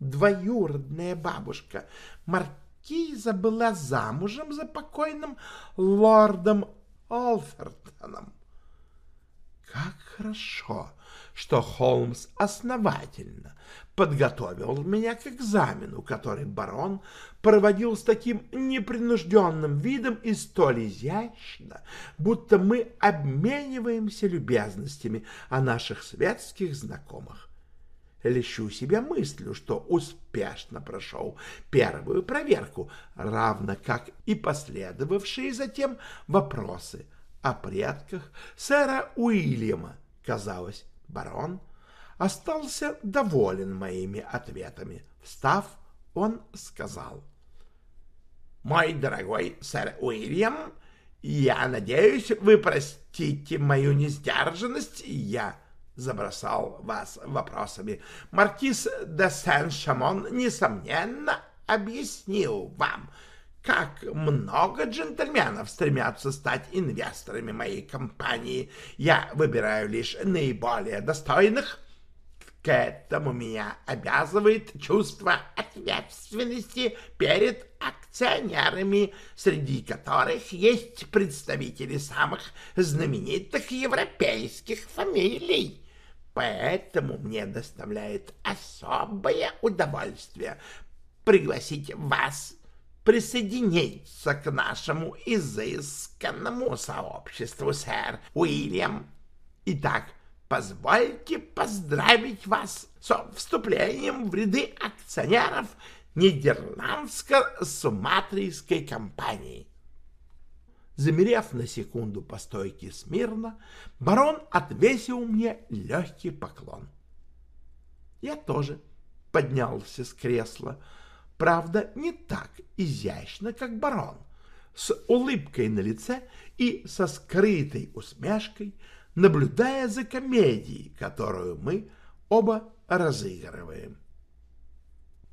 S1: Двоюродная бабушка Марк маркиза была замужем за покойным лордом Олфертоном. Как хорошо, что Холмс основательно подготовил меня к экзамену, который барон проводил с таким непринужденным видом и столь изящно, будто мы обмениваемся любезностями о наших светских знакомых лещу себя мыслью, что успешно прошел первую проверку, равно как и последовавшие затем вопросы о предках сэра Уильяма. Казалось, барон остался доволен моими ответами. Встав, он сказал, «Мой дорогой сэр Уильям, я надеюсь, вы простите мою несдержанность, я забросал вас вопросами. Маркиз де Сен-Шамон, несомненно, объяснил вам, как много джентльменов стремятся стать инвесторами моей компании. Я выбираю лишь наиболее достойных. К этому меня обязывает чувство ответственности перед акционерами, среди которых есть представители самых знаменитых европейских фамилий. Поэтому мне доставляет особое удовольствие пригласить вас присоединиться к нашему изысканному сообществу, сэр Уильям. Итак, позвольте поздравить вас со вступлением в ряды акционеров Нидерландско-Суматрийской компании. Замерев на секунду по стойке смирно, барон отвесил мне легкий поклон. Я тоже поднялся с кресла, правда, не так изящно, как барон, с улыбкой на лице и со скрытой усмешкой, наблюдая за комедией, которую мы оба разыгрываем.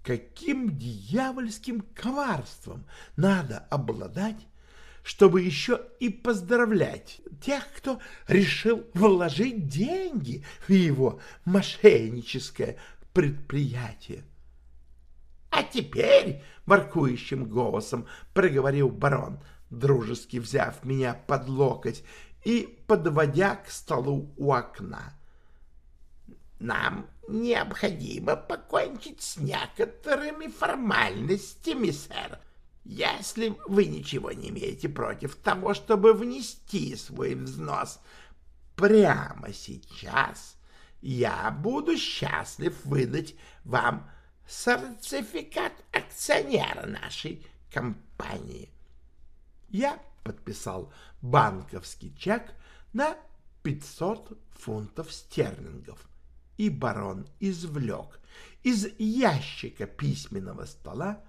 S1: Каким дьявольским коварством надо обладать, чтобы еще и поздравлять тех, кто решил вложить деньги в его мошенническое предприятие. А теперь, воркующим голосом, проговорил барон, дружески взяв меня под локоть и подводя к столу у окна. Нам необходимо покончить с некоторыми формальностями, сэр. Если вы ничего не имеете против того, чтобы внести свой взнос прямо сейчас, я буду счастлив выдать вам сертификат акционера нашей компании. Я подписал банковский чек на 500 фунтов стерлингов, и барон извлек из ящика письменного стола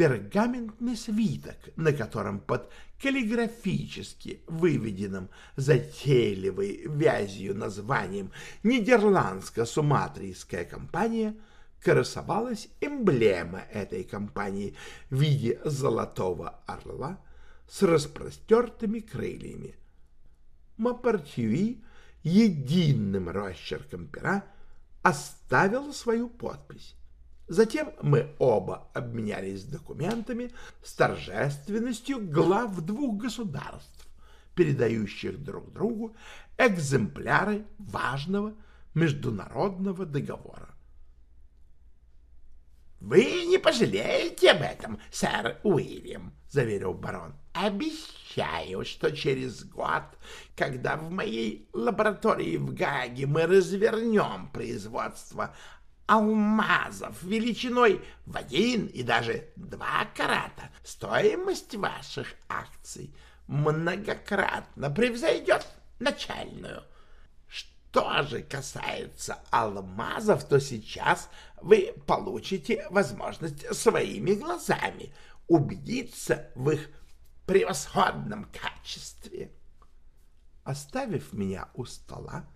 S1: пергаментный свиток, на котором под каллиграфически выведенным затейливой вязью названием «Нидерландско-Суматрийская компания» красовалась эмблема этой компании в виде золотого орла с распростертыми крыльями. Мапартюи единым росчерком пера оставил свою подпись. Затем мы оба обменялись документами с торжественностью глав двух государств, передающих друг другу экземпляры важного международного договора. «Вы не пожалеете об этом, сэр Уильям», — заверил барон. «Обещаю, что через год, когда в моей лаборатории в Гаге мы развернем производство алмазов величиной в один и даже два карата, стоимость ваших акций многократно превзойдет начальную. Что же касается алмазов, то сейчас вы получите возможность своими глазами убедиться в их превосходном качестве. Оставив меня у стола,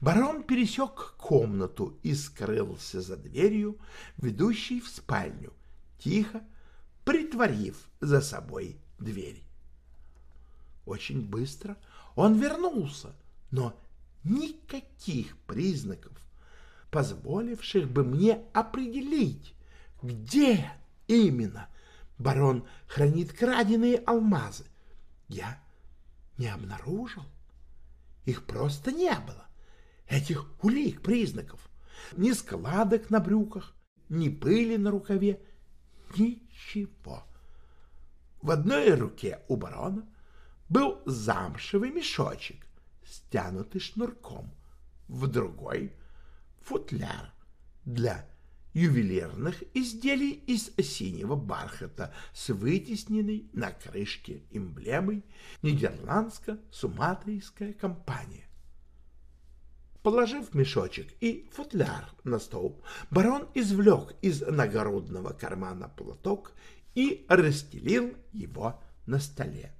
S1: барон пересек комнату и скрылся за дверью, ведущей в спальню, тихо притворив за собой дверь. Очень быстро он вернулся, но никаких признаков, позволивших бы мне определить, где именно барон хранит краденые алмазы. Я не обнаружил. Их просто не было. Этих улик, признаков. Ни складок на брюках, ни пыли на рукаве. Ничего. В одной руке у барона был замшевый мешочек, стянутый шнурком, в другой — футляр для ювелирных изделий из синего бархата с вытесненной на крышке эмблемой Нидерландско-Суматрийская компания. Положив мешочек и футляр на стол, барон извлек из нагородного кармана платок и расстелил его на столе.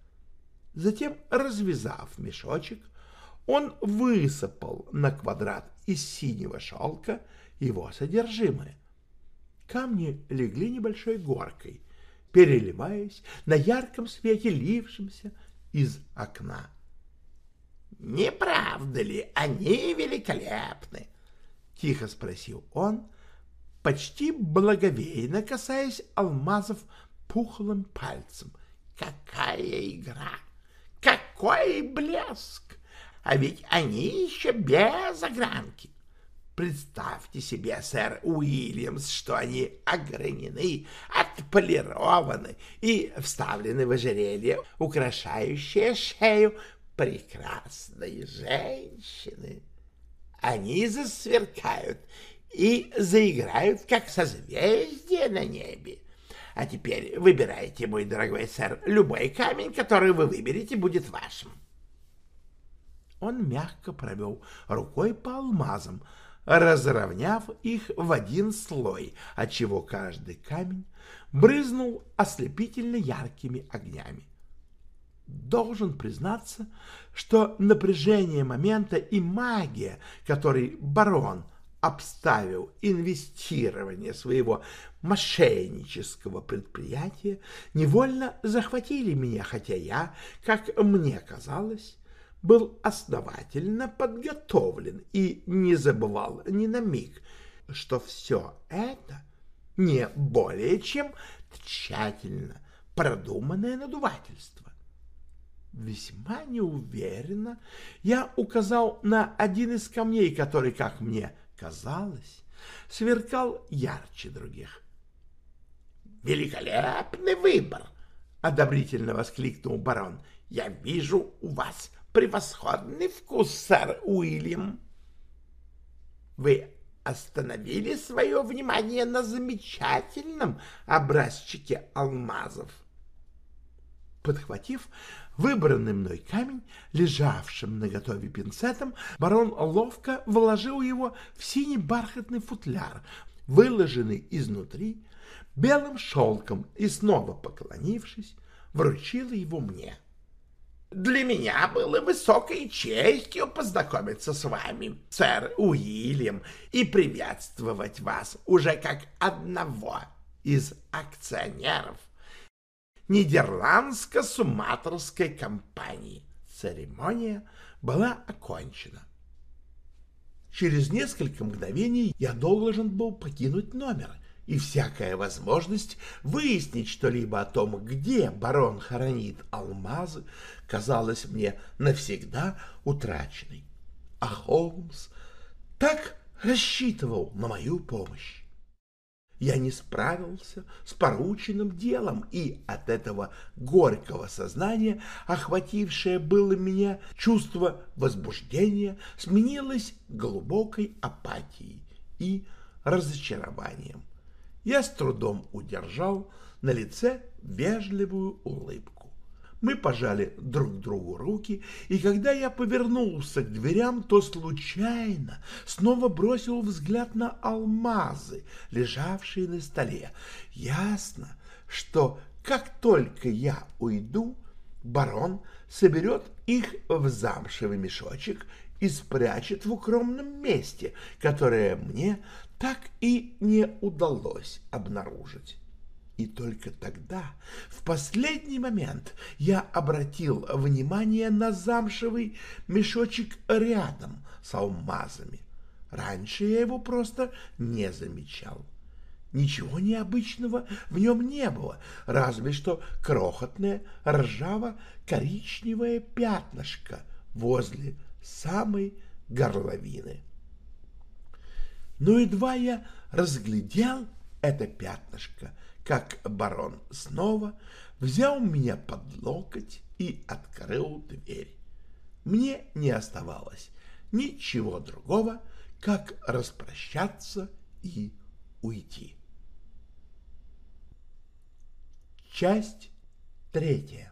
S1: Затем, развязав мешочек,
S2: Он высыпал на квадрат из синего шелка его содержимое. Камни легли небольшой горкой, переливаясь на ярком свете, лившемся из окна.
S1: «Не правда ли они великолепны?»
S2: — тихо спросил он, почти благовейно касаясь алмазов пухлым пальцем.
S1: «Какая игра! Какой блеск! А ведь они еще без огранки! Представьте себе, сэр Уильямс, что они огранены, отполированы и вставлены в ожерелье, украшающее шею прекрасной женщины. Они засверкают и заиграют, как созвездия на небе. А теперь выбирайте, мой дорогой сэр, любой камень, который вы выберете, будет вашим.
S2: Он мягко провел рукой по алмазам, разровняв их в один слой, отчего каждый камень брызнул ослепительно яркими огнями. Должен признаться, что напряжение момента и магия, которой барон обставил инвестирование своего мошеннического предприятия, невольно захватили меня, хотя я, как мне казалось, был основательно подготовлен и не забывал ни на миг, что все это не более чем тщательно продуманное надувательство. Весьма неуверенно я указал на один из камней, который, как мне казалось, сверкал ярче других.
S1: «Великолепный выбор!» — одобрительно воскликнул барон. «Я вижу у вас превосходный вкус, сэр Уильям. Вы остановили свое внимание на замечательном образчике алмазов.
S2: Подхватив выбранный мной камень, лежавшим на готове пинцетом, барон ловко вложил его в синий бархатный футляр, выложенный изнутри белым шелком, и, снова поклонившись, вручил его мне.
S1: Для меня было высокой честью познакомиться с вами, сэр Уильям, и приветствовать вас уже как одного из акционеров Нидерландско-Суматрской компании. Церемония была окончена.
S2: Через несколько мгновений я должен был покинуть номер, и всякая возможность выяснить что-либо о том, где барон хоронит алмазы, казалась мне навсегда утраченной. А Холмс так рассчитывал на мою помощь я не справился с порученным делом, и от этого горького сознания, охватившее было меня чувство возбуждения, сменилось глубокой апатией и разочарованием. Я с трудом удержал на лице вежливую улыбку. Мы пожали друг другу руки, и когда я повернулся к дверям, то случайно снова бросил взгляд на алмазы, лежавшие на столе. Ясно, что как только я уйду, барон соберет их в замшевый мешочек и спрячет в укромном месте, которое мне так и не удалось обнаружить. И только тогда, в последний момент, я обратил внимание на замшевый мешочек рядом с алмазами. Раньше я его просто не замечал. Ничего необычного в нем не было, разве что крохотное ржаво-коричневое пятнышко возле самой горловины. Но едва я разглядел это пятнышко, как барон снова взял меня под локоть и открыл дверь. Мне не оставалось ничего другого, как распрощаться и уйти. Часть третья.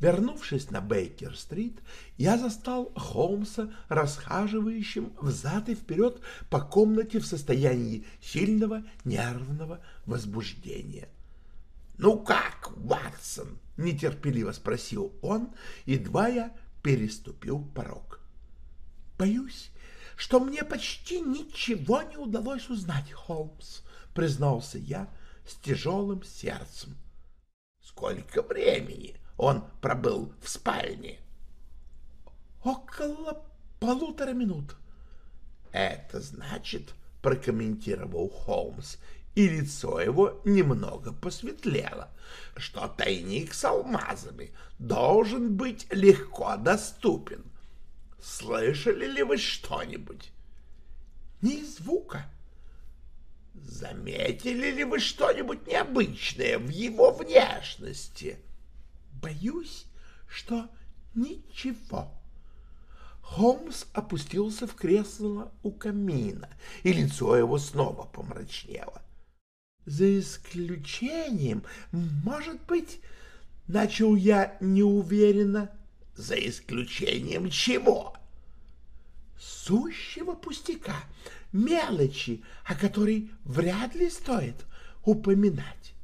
S2: Вернувшись на Бейкер-стрит, я застал Холмса расхаживающим взад и вперед по комнате в состоянии сильного нервного возбуждения. — Ну как, Ватсон? — нетерпеливо спросил он, едва я переступил порог. «Боюсь, что мне почти ничего не удалось узнать, Холмс», — признался я с тяжелым сердцем.
S1: «Сколько времени он пробыл в спальне?»
S2: «Около полутора минут».
S1: «Это значит, — прокомментировал Холмс, и лицо его немного посветлело, что тайник с алмазами должен быть легко доступен. Слышали ли вы что-нибудь?
S2: Ни звука.
S1: Заметили ли вы что-нибудь необычное в его внешности?
S2: Боюсь, что ничего. Холмс опустился в кресло у камина, и лицо его снова помрачнело. За исключением, может быть, начал я неуверенно.
S1: За исключением чего?
S2: Сущего пустяка, мелочи, о которой вряд ли стоит упоминать.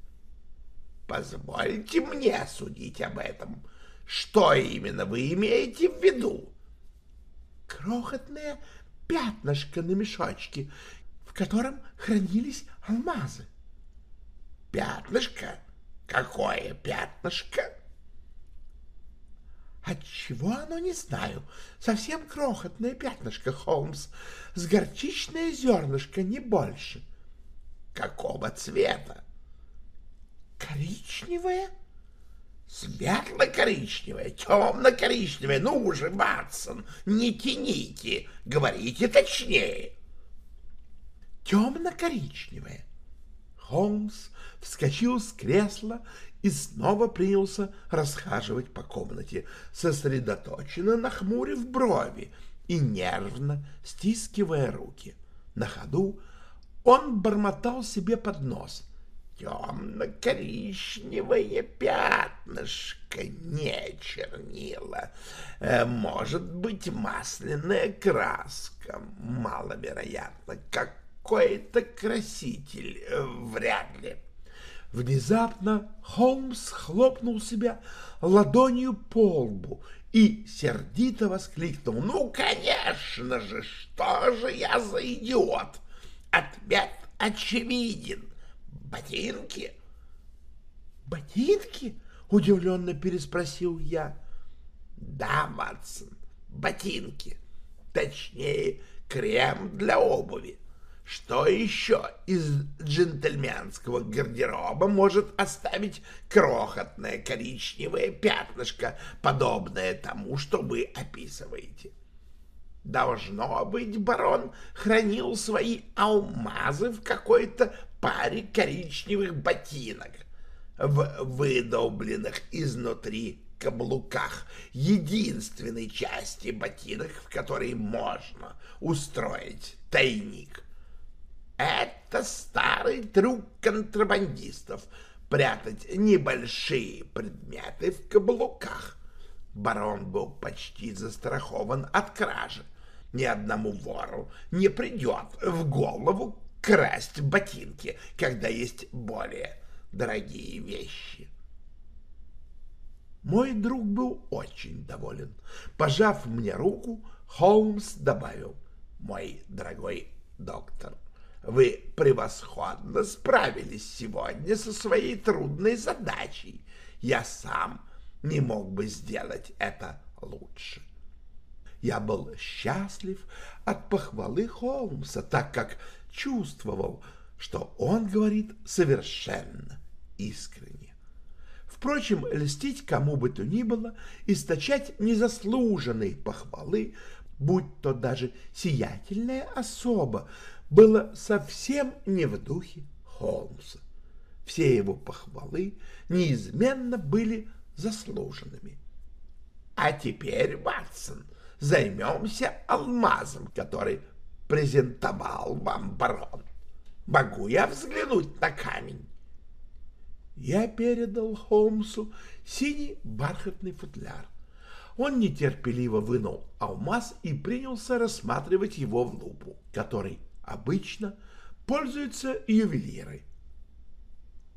S1: Позвольте мне судить об этом. Что именно вы имеете в виду?
S2: Крохотное пятнышко на мешочке, в котором хранились алмазы.
S1: Пятнышко? Какое пятнышко?
S2: Отчего оно, не знаю. Совсем крохотное пятнышко, Холмс, с горчичное зернышко, не больше.
S1: Какого цвета?
S2: Коричневое?
S1: Светло-коричневое, темно-коричневое. Ну уже, Батсон, не тяните, говорите точнее.
S2: Темно-коричневое. Холмс вскочил с кресла и снова принялся расхаживать по комнате, сосредоточенно нахмурив брови и нервно стискивая руки. На ходу он бормотал себе под нос.
S1: Темно-коричневое пятнышко, не чернила. Э, может быть, масляная краска, маловероятно, какой-то краситель, э, вряд ли.
S2: Внезапно Холмс хлопнул себя ладонью по лбу и сердито воскликнул.
S1: «Ну, конечно же! Что же я за идиот? Ответ очевиден. Ботинки?»
S2: «Ботинки?» — удивленно переспросил я.
S1: «Да, Ватсон, ботинки. Точнее, крем для обуви. Что еще из джентльменского гардероба может оставить крохотное коричневое пятнышко, подобное тому, что вы описываете? Должно быть, барон хранил свои алмазы в какой-то паре коричневых ботинок, в выдолбленных изнутри каблуках, единственной части ботинок, в которой можно устроить тайник. Это старый трюк контрабандистов — прятать небольшие предметы в каблуках. Барон был почти застрахован от кражи. Ни одному вору не придет в голову красть ботинки, когда есть более дорогие вещи.
S2: Мой друг был очень доволен. Пожав мне руку, Холмс добавил, «Мой дорогой доктор,
S1: вы превосходно справились сегодня со своей трудной задачей. Я сам не мог бы сделать это лучше.
S2: Я был счастлив от похвалы Холмса, так как чувствовал, что он говорит совершенно искренне. Впрочем, льстить кому бы то ни было, источать незаслуженные похвалы, будь то даже сиятельная особа, было совсем не в духе Холмса. Все его похвалы неизменно были заслуженными.
S1: А теперь, Ватсон, займемся алмазом, который презентовал вам барон. Могу я взглянуть на камень?
S2: Я передал Холмсу синий бархатный футляр. Он нетерпеливо вынул алмаз и принялся рассматривать его в лупу, который обычно пользуются ювелиры.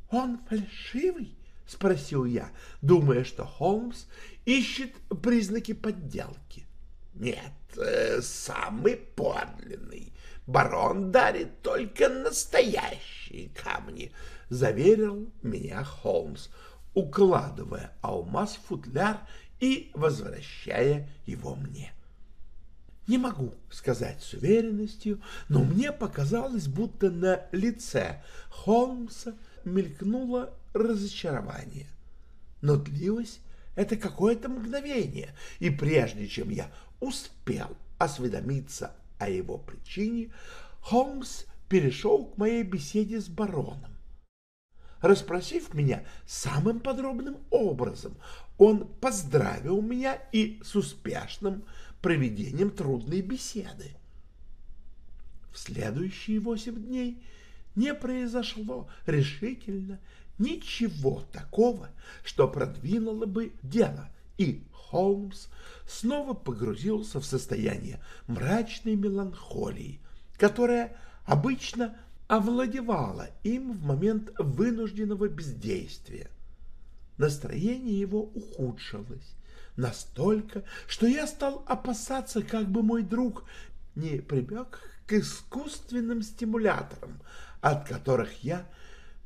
S2: «Он фальшивый?»
S1: — спросил я, думая, что Холмс ищет признаки подделки. Нет, э, самый подлинный. Барон дарит только настоящие камни, заверил меня Холмс, укладывая алмаз в футляр и возвращая его мне. Не могу сказать с уверенностью, но мне показалось, будто на лице Холмса мелькнуло разочарование. Но длилось это какое-то мгновение, и прежде чем я успел осведомиться о его причине, Холмс перешел к моей беседе с бароном. Расспросив меня самым подробным образом, он поздравил меня и с успешным проведением трудной беседы. В следующие восемь дней не произошло решительно ничего такого, что продвинуло бы дело, и Холмс снова погрузился в состояние мрачной меланхолии, которая обычно овладевала им в момент вынужденного бездействия. Настроение его ухудшилось настолько, что я стал опасаться, как бы мой друг не прибег к искусственным стимуляторам, от которых я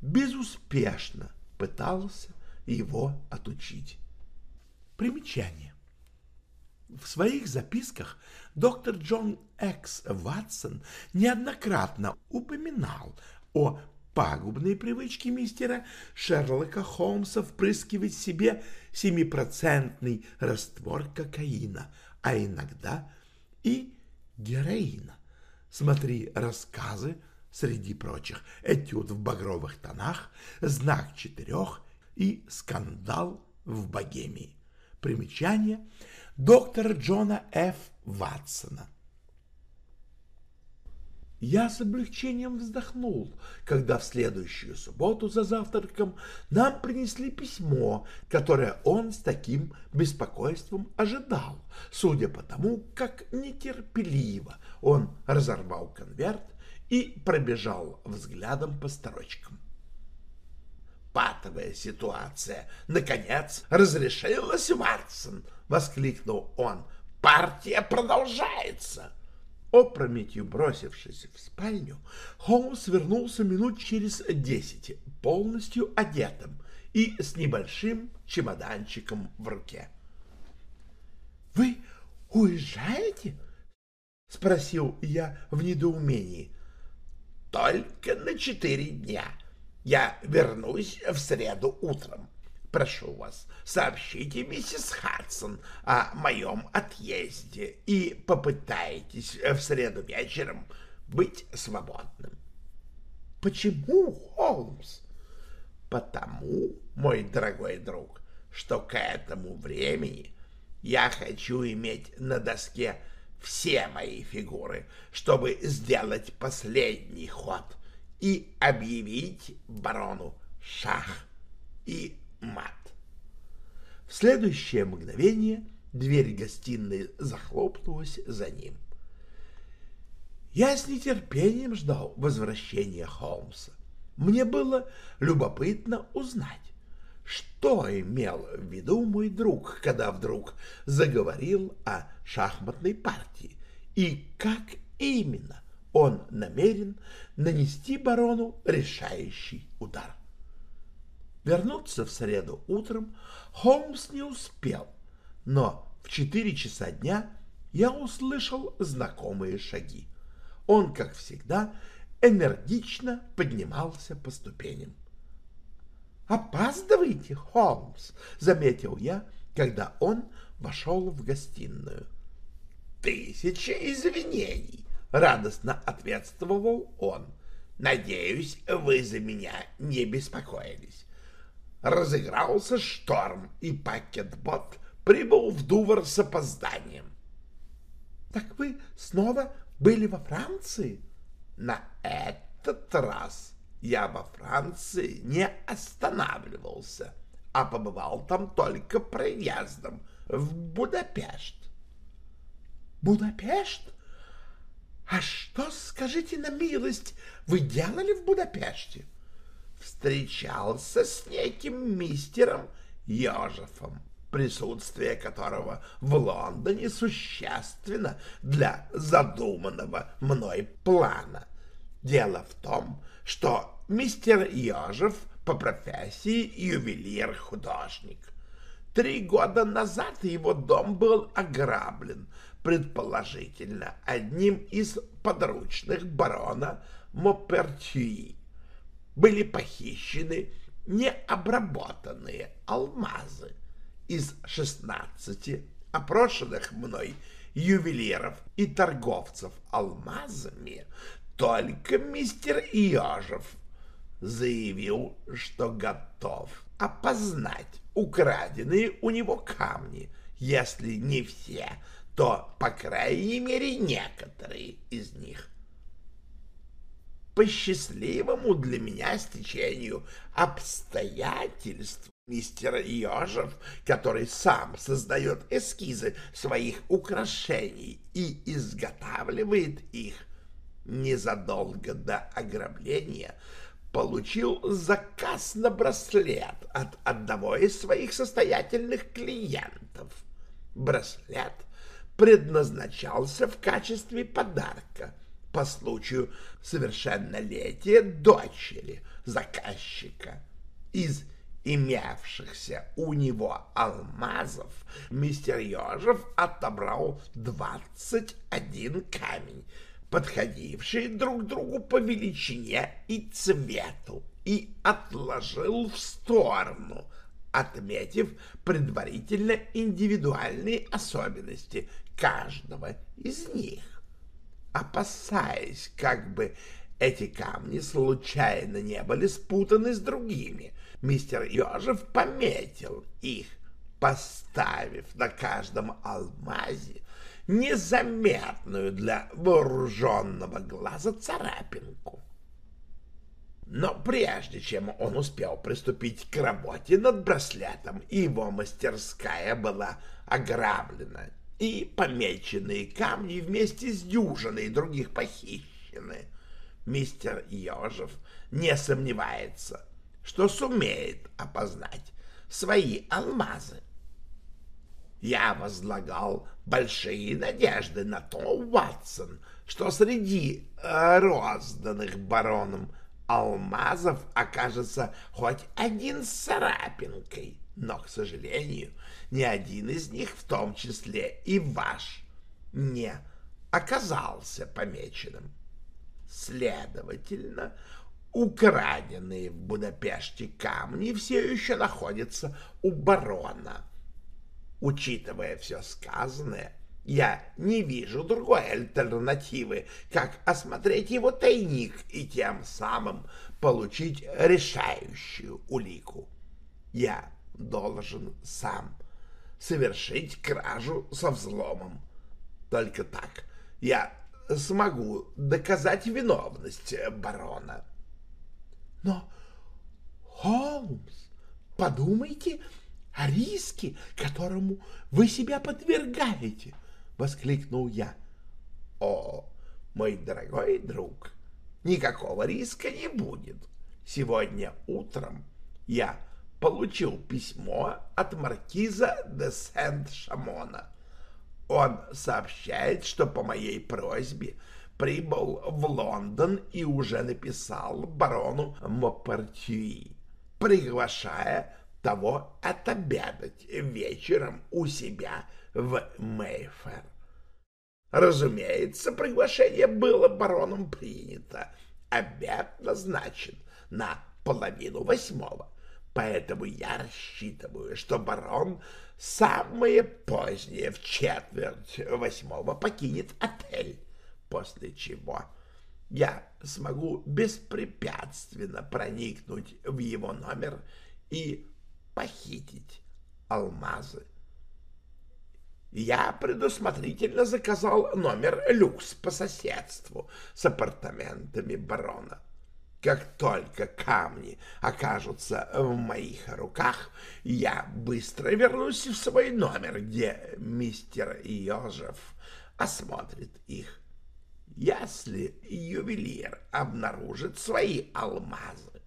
S1: безуспешно пытался его отучить. Примечание. В своих записках доктор Джон Экс Ватсон неоднократно упоминал о пагубной привычке мистера Шерлока Холмса впрыскивать себе семипроцентный раствор кокаина, а иногда и героина. Смотри рассказы среди прочих, этюд в багровых тонах, знак четырех и скандал в Богемии. Примечание доктора Джона Ф. Ватсона. Я с облегчением вздохнул, когда в следующую субботу за завтраком нам принесли письмо, которое он с таким беспокойством ожидал, судя по тому, как нетерпеливо он разорвал конверт и пробежал взглядом по строчкам. «Патовая ситуация! Наконец разрешилась, Ватсон!» — воскликнул он. «Партия продолжается!» Опрометью бросившись в спальню, Холмс вернулся минут через десять, полностью одетым и с небольшим чемоданчиком в руке. — Вы уезжаете? — спросил я в недоумении. — Только на четыре дня. Я вернусь в среду утром. Прошу вас, сообщите миссис Хадсон о моем отъезде и попытайтесь в среду вечером быть свободным. Почему, Холмс? Потому, мой дорогой друг, что к этому времени я хочу иметь на доске все мои фигуры, чтобы сделать последний ход и объявить барону шах и мат. В следующее мгновение дверь гостиной захлопнулась за ним. Я с нетерпением ждал возвращения Холмса. Мне было любопытно узнать, что имел в виду мой друг, когда вдруг заговорил о шахматной партии, и как именно он намерен нанести барону решающий удар. Вернуться в среду утром Холмс не успел, но в четыре часа дня я услышал знакомые шаги. Он, как всегда, энергично поднимался по ступеням. «Опаздываете, Холмс!» — заметил я, когда он вошел в гостиную. «Тысяча извинений!» — радостно ответствовал он. «Надеюсь, вы за меня не беспокоились разыгрался шторм, и пакетбот прибыл в Дувр с опозданием. — Так вы снова были во Франции? — На этот раз я во Франции не останавливался, а побывал там только проездом в Будапешт. — Будапешт? А что, скажите на милость, вы делали в Будапеште? — встречался с неким мистером Йожефом, присутствие которого в Лондоне существенно для задуманного мной плана. Дело в том, что мистер Йожев по профессии ювелир-художник. Три года назад его дом был ограблен, предположительно, одним из подручных барона Мопертюи. Были похищены необработанные алмазы из шестнадцати опрошенных мной ювелиров и торговцев алмазами только мистер Ежев заявил, что готов опознать украденные у него камни, если не все, то, по крайней мере, некоторые из них. По счастливому для меня стечению обстоятельств мистер Ежев, который сам создает эскизы своих украшений и изготавливает их, незадолго до ограбления получил заказ на браслет от одного из своих состоятельных клиентов. Браслет предназначался в качестве подарка по случаю совершеннолетия дочери заказчика. Из имевшихся у него алмазов мистер Ежев отобрал двадцать один камень, подходившие друг другу по величине и цвету, и отложил в сторону, отметив предварительно индивидуальные особенности каждого из них. Опасаясь, как бы эти камни случайно не были спутаны с другими, мистер Ежев пометил их, поставив на каждом алмазе незаметную для вооруженного глаза царапинку. Но прежде чем он успел приступить к работе над браслетом, его мастерская была ограблена, и помеченные камни вместе с дюжиной других похищены. Мистер Ежев не сомневается, что сумеет опознать свои алмазы. Я возлагал большие надежды на то, Уатсон, что среди э, розданных бароном алмазов окажется хоть один с царапинкой, но, к сожалению, ни один из них, в том числе и ваш, не оказался помеченным. Следовательно, украденные в Будапеште камни все еще находятся у барона, Учитывая все сказанное, я не вижу другой альтернативы, как осмотреть его тайник и тем самым получить решающую улику. Я должен сам совершить кражу со взломом. Только так я смогу доказать виновность барона.
S2: Но, Холмс, подумайте о риске, которому вы себя подвергаете, — воскликнул я.
S1: — О, мой дорогой друг, никакого риска не будет. Сегодня утром я получил письмо от маркиза де Сент-Шамона. Он сообщает, что по моей просьбе прибыл в Лондон и уже написал барону Мопартюи, приглашая того отобедать вечером у себя в Мейфер. Разумеется, приглашение было бароном принято. Обед назначен на половину восьмого, поэтому я рассчитываю, что барон самое позднее в четверть восьмого покинет отель, после чего я смогу беспрепятственно проникнуть в его номер и похитить алмазы. Я предусмотрительно заказал номер люкс по соседству с апартаментами барона. Как только камни окажутся в моих руках, я быстро вернусь в свой номер, где мистер Йозеф осмотрит их. Если ювелир обнаружит свои алмазы,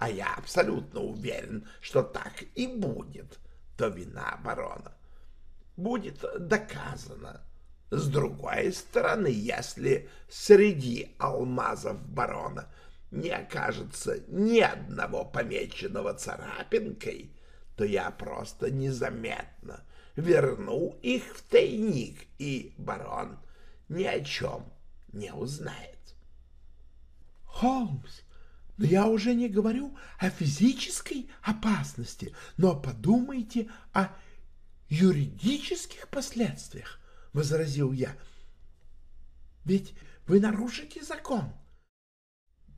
S1: а я абсолютно уверен, что так и будет, то вина барона будет доказана. С другой стороны, если среди алмазов барона не окажется ни одного помеченного царапинкой, то я просто незаметно верну их в тайник, и барон ни о чем не узнает.
S2: Холмс, но я уже не говорю о физической опасности, но подумайте о юридических последствиях, — возразил я. Ведь вы нарушите закон.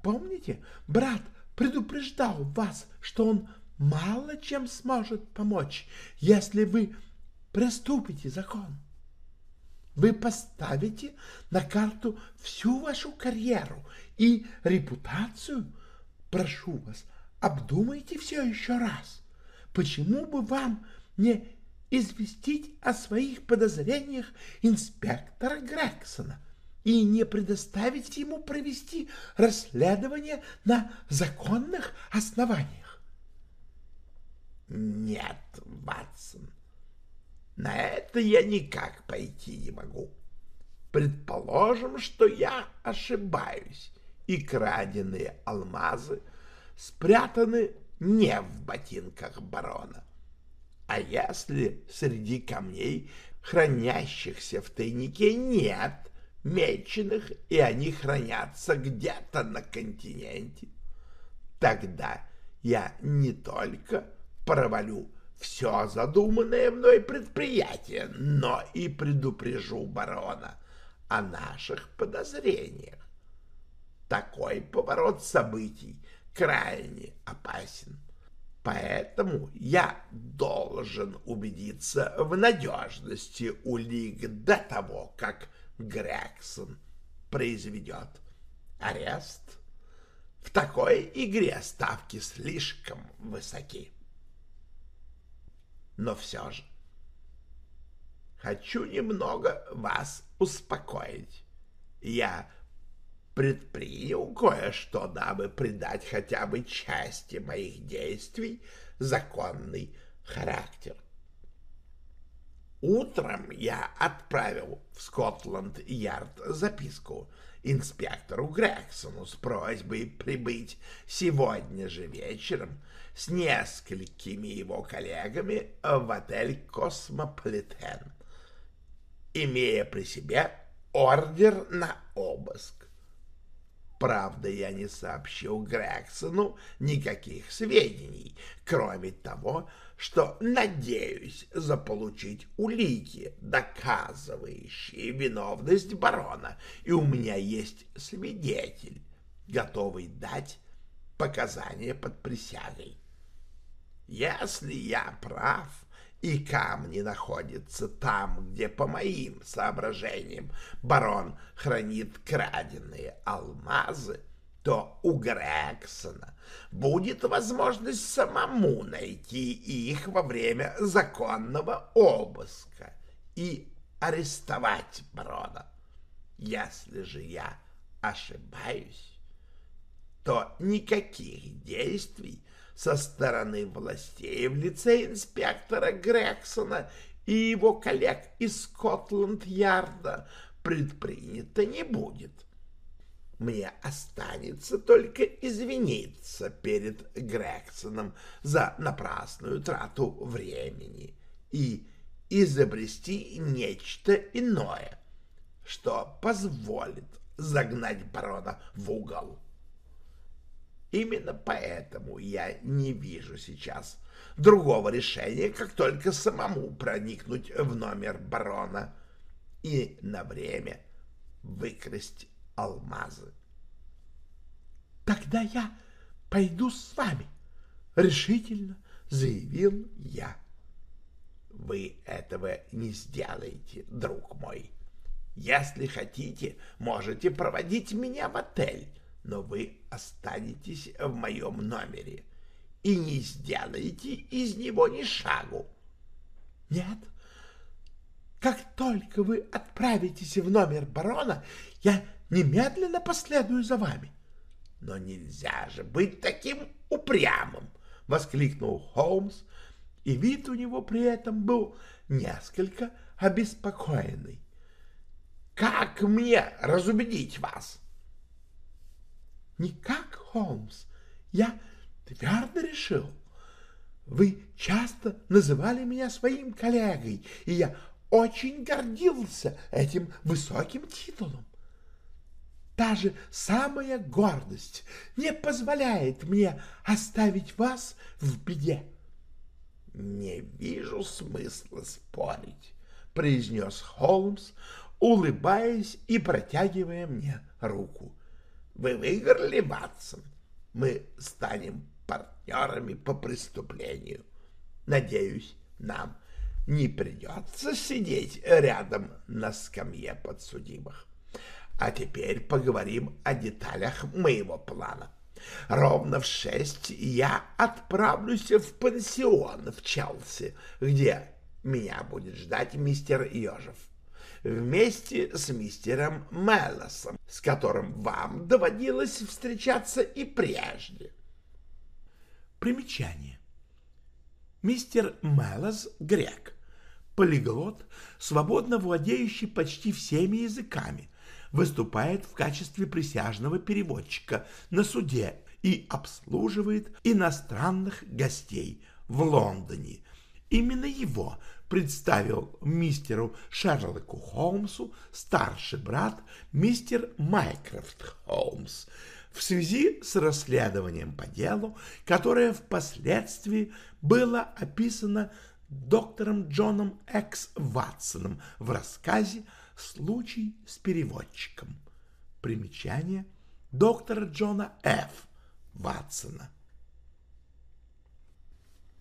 S2: Помните, брат предупреждал вас, что он мало чем сможет помочь, если вы приступите закон. Вы поставите на карту всю вашу карьеру и репутацию. Прошу вас, обдумайте все еще раз. Почему бы вам не известить о своих подозрениях инспектора Грексона и не предоставить ему провести расследование на законных основаниях?
S1: Нет, Ватсон, на это я никак пойти не могу. Предположим, что я ошибаюсь, и краденые алмазы спрятаны не в ботинках барона. А если среди камней, хранящихся в тайнике, нет меченых, и они хранятся где-то на континенте, тогда я не только провалю все задуманное мной предприятие, но и предупрежу барона о наших подозрениях. Такой поворот событий крайне опасен. Поэтому я должен убедиться в надежности улик до того, как Грексон произведет арест. В такой игре ставки слишком высоки но все же. Хочу немного вас успокоить. Я предпринял кое-что, дабы придать хотя бы части моих действий законный характер. Утром я отправил в Скотланд-Ярд записку инспектору Грегсону с просьбой прибыть сегодня же вечером с несколькими его коллегами в отель «Космополитен», имея при себе ордер на обыск. Правда, я не сообщил Грексону никаких сведений, кроме того, что надеюсь заполучить улики, доказывающие виновность барона, и у меня есть свидетель, готовый дать показания под присягой. Если я прав, и камни находятся там, где, по моим соображениям, барон хранит краденые алмазы, то у Грексона будет возможность самому найти их во время законного обыска и арестовать барона. Если же я ошибаюсь, то никаких действий со стороны властей в лице инспектора Грексона и его коллег из Скотланд-Ярда предпринято не будет. Мне останется только извиниться перед Грексоном за напрасную трату времени и изобрести нечто иное, что позволит загнать барона в угол. Именно поэтому я не вижу сейчас другого решения, как только самому проникнуть в номер барона и на время выкрасть алмазы.
S2: «Тогда я пойду с вами», — решительно заявил я.
S1: «Вы этого не сделаете, друг мой. Если хотите, можете проводить меня в отель, но вы останетесь в моем номере и не сделаете из него ни шагу.
S2: Нет, как только вы отправитесь в номер барона, я немедленно последую за вами.
S1: Но нельзя же быть таким упрямым, — воскликнул Холмс, и вид у него при этом был несколько обеспокоенный. Как мне разубедить вас? Никак, Холмс. Я твердо решил. Вы часто называли меня своим коллегой, и я очень гордился этим высоким титулом. Та же самая гордость не позволяет мне оставить вас в беде. — Не вижу смысла спорить, — произнес Холмс, улыбаясь и протягивая мне руку. Вы выиграли, Ватсон. Мы станем партнерами по преступлению. Надеюсь, нам не придется сидеть рядом на скамье подсудимых. А теперь поговорим о деталях моего плана. Ровно в шесть я отправлюсь в пансион в Челси, где меня будет ждать мистер Ежев вместе с мистером Меллосом, с которым вам доводилось встречаться и прежде.
S2: Примечание. Мистер Меллос — грек, полиглот, свободно владеющий почти всеми языками, выступает в качестве присяжного переводчика на суде и обслуживает иностранных гостей в Лондоне. Именно его представил мистеру Шерлоку Холмсу старший брат мистер Майкрофт Холмс в связи с расследованием по делу, которое впоследствии было описано доктором Джоном Экс Ватсоном в рассказе «Случай с переводчиком». Примечание доктора Джона Ф. Ватсона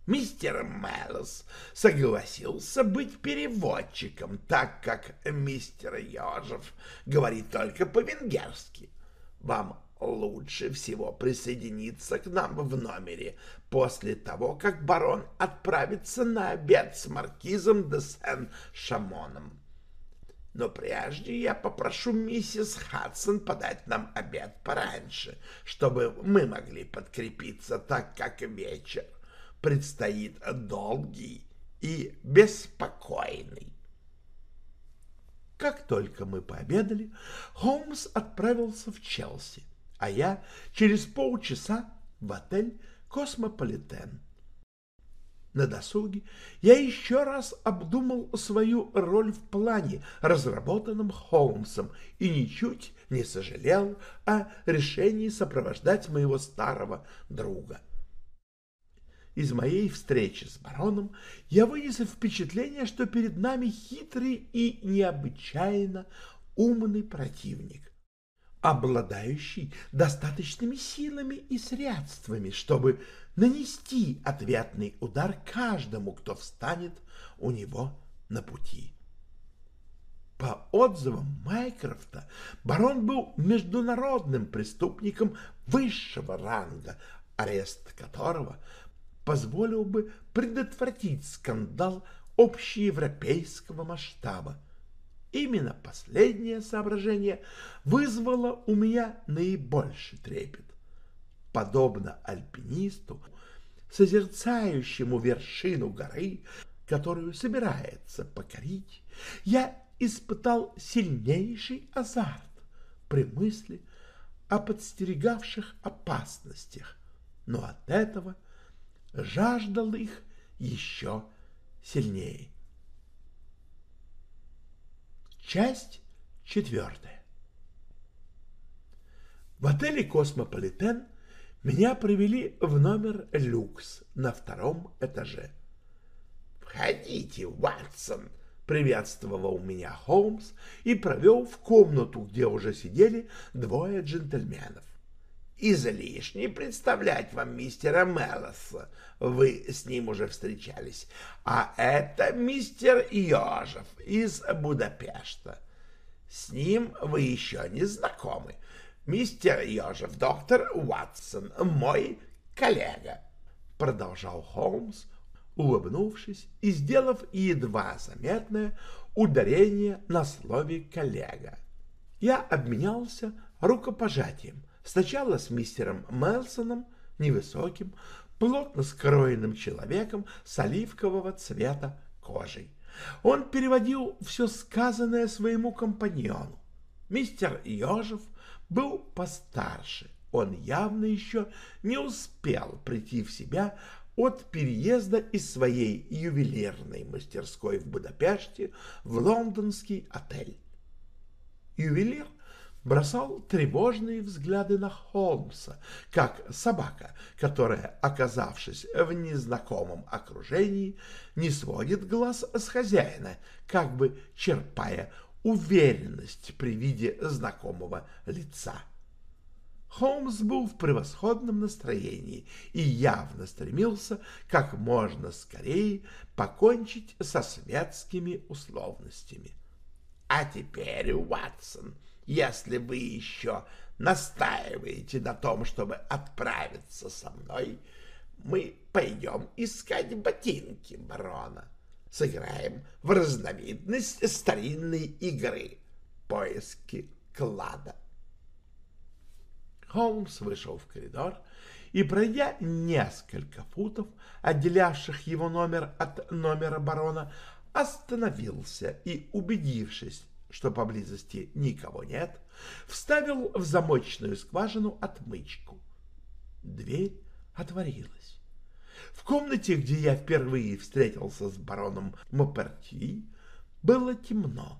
S1: мистер Мэллс согласился быть переводчиком, так как мистер Ежев говорит только по-венгерски. Вам лучше всего присоединиться к нам в номере после того, как барон отправится на обед с маркизом де Сен-Шамоном. Но прежде я попрошу миссис Хадсон подать нам обед пораньше, чтобы мы могли подкрепиться, так как вечер предстоит долгий и беспокойный.
S2: Как только мы пообедали, Холмс отправился в Челси, а я через полчаса в отель «Космополитен». На досуге я еще раз обдумал свою роль в плане, разработанном Холмсом, и ничуть не сожалел о решении сопровождать моего старого друга. Из моей встречи с бароном я вынес впечатление, что перед нами хитрый и необычайно умный противник, обладающий достаточными силами и средствами, чтобы нанести ответный удар каждому, кто встанет у него на пути. По отзывам Майкрофта, барон был международным преступником высшего ранга, арест которого позволил бы предотвратить скандал общеевропейского масштаба. Именно последнее соображение вызвало у меня наибольший трепет. Подобно альпинисту, созерцающему вершину горы, которую собирается покорить, я испытал сильнейший азарт при мысли о подстерегавших опасностях, но от этого – жаждал их еще сильнее. Часть четвертая. В отеле «Космополитен» меня провели в номер «Люкс» на втором этаже.
S1: «Входите, Ватсон!» — приветствовал меня Холмс и провел в комнату, где уже сидели двое джентльменов излишне представлять вам мистера Меласа. Вы с ним уже встречались. А это мистер Йожеф из Будапешта. С ним вы еще не знакомы. Мистер Йожев, доктор Уатсон, мой коллега, — продолжал Холмс, улыбнувшись и сделав едва заметное ударение на слове «коллега». Я обменялся рукопожатием Сначала с мистером Мелсоном, невысоким, плотно скроенным человеком с оливкового цвета кожей. Он переводил все сказанное своему компаньону. Мистер Ежев был постарше. Он явно еще не успел прийти в себя от переезда из своей ювелирной мастерской в Будапеште в лондонский отель. Ювелир бросал тревожные взгляды на Холмса, как собака, которая, оказавшись в незнакомом окружении, не сводит глаз с хозяина, как бы черпая уверенность при виде знакомого лица. Холмс был в превосходном настроении и явно стремился как можно скорее покончить со светскими условностями. А теперь, Уатсон, если вы еще настаиваете на том, чтобы отправиться со мной, мы пойдем искать ботинки барона. Сыграем в разновидность старинной игры «Поиски клада». Холмс вышел в коридор и, пройдя несколько футов, отделявших его номер от номера барона, остановился и, убедившись, что поблизости никого нет, вставил в замочную скважину отмычку. Дверь отворилась. В комнате, где я впервые встретился с бароном Моперти, было темно.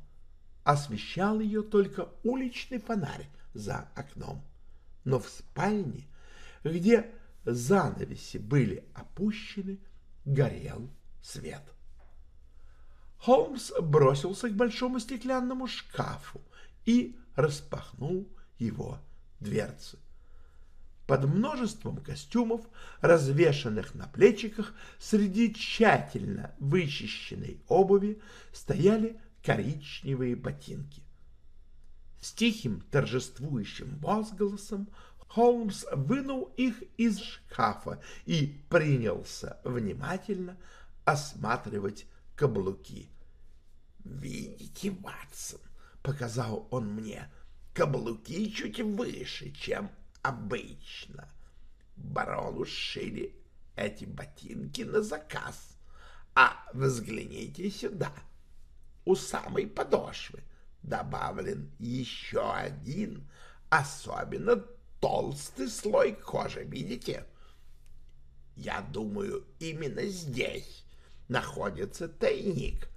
S1: Освещал ее только уличный фонарь за окном. Но в спальне, где занавеси были опущены, горел свет. Холмс бросился к большому стеклянному шкафу и распахнул его дверцы. Под множеством костюмов, развешанных на плечиках, среди тщательно вычищенной обуви стояли коричневые ботинки. С тихим торжествующим возгласом Холмс вынул их из шкафа и принялся внимательно осматривать каблуки. «Видите, Ватсон?» — показал он мне. «Каблуки чуть выше, чем обычно. Барону сшили эти ботинки на заказ. А взгляните сюда. У самой подошвы добавлен еще один особенно толстый слой кожи, видите? Я думаю, именно здесь находится тайник,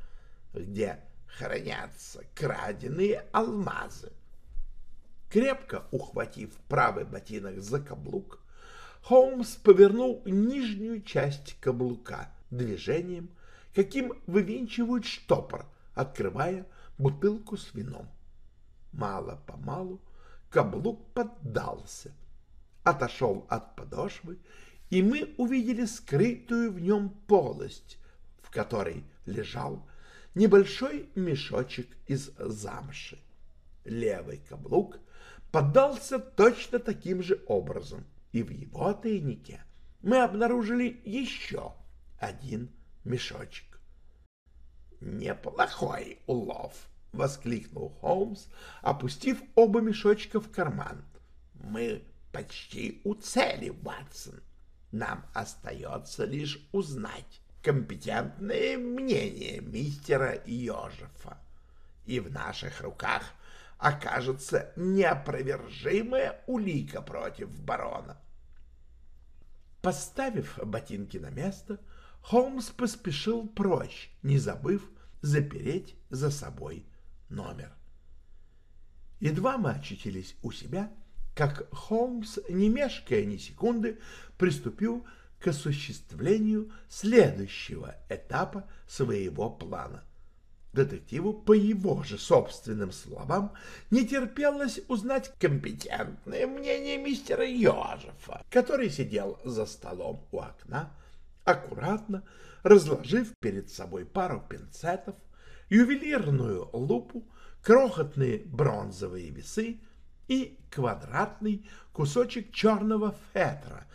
S1: где хранятся краденые алмазы. Крепко ухватив правый ботинок за каблук, Холмс повернул нижнюю часть каблука движением, каким вывинчивают штопор, открывая бутылку с вином. Мало-помалу каблук поддался, отошел от подошвы, и мы увидели скрытую в нем полость, в которой лежал небольшой мешочек из замши. Левый каблук поддался точно таким же образом, и в его тайнике мы обнаружили еще один мешочек. «Неплохой улов!» — воскликнул Холмс, опустив оба мешочка в карман. «Мы почти у цели, Ватсон. Нам остается лишь узнать, компетентное мнение мистера Йожефа, и в наших руках окажется неопровержимая улика против барона. Поставив ботинки на место, Холмс поспешил прочь, не забыв запереть за собой номер. Едва мы очутились у себя, как Холмс, не мешкая ни секунды, приступил к осуществлению следующего этапа своего плана. Детективу, по его же собственным словам, не терпелось узнать компетентное мнение мистера Йожефа, который сидел за столом у окна, аккуратно разложив перед собой пару пинцетов, ювелирную лупу, крохотные бронзовые весы и квадратный кусочек черного фетра —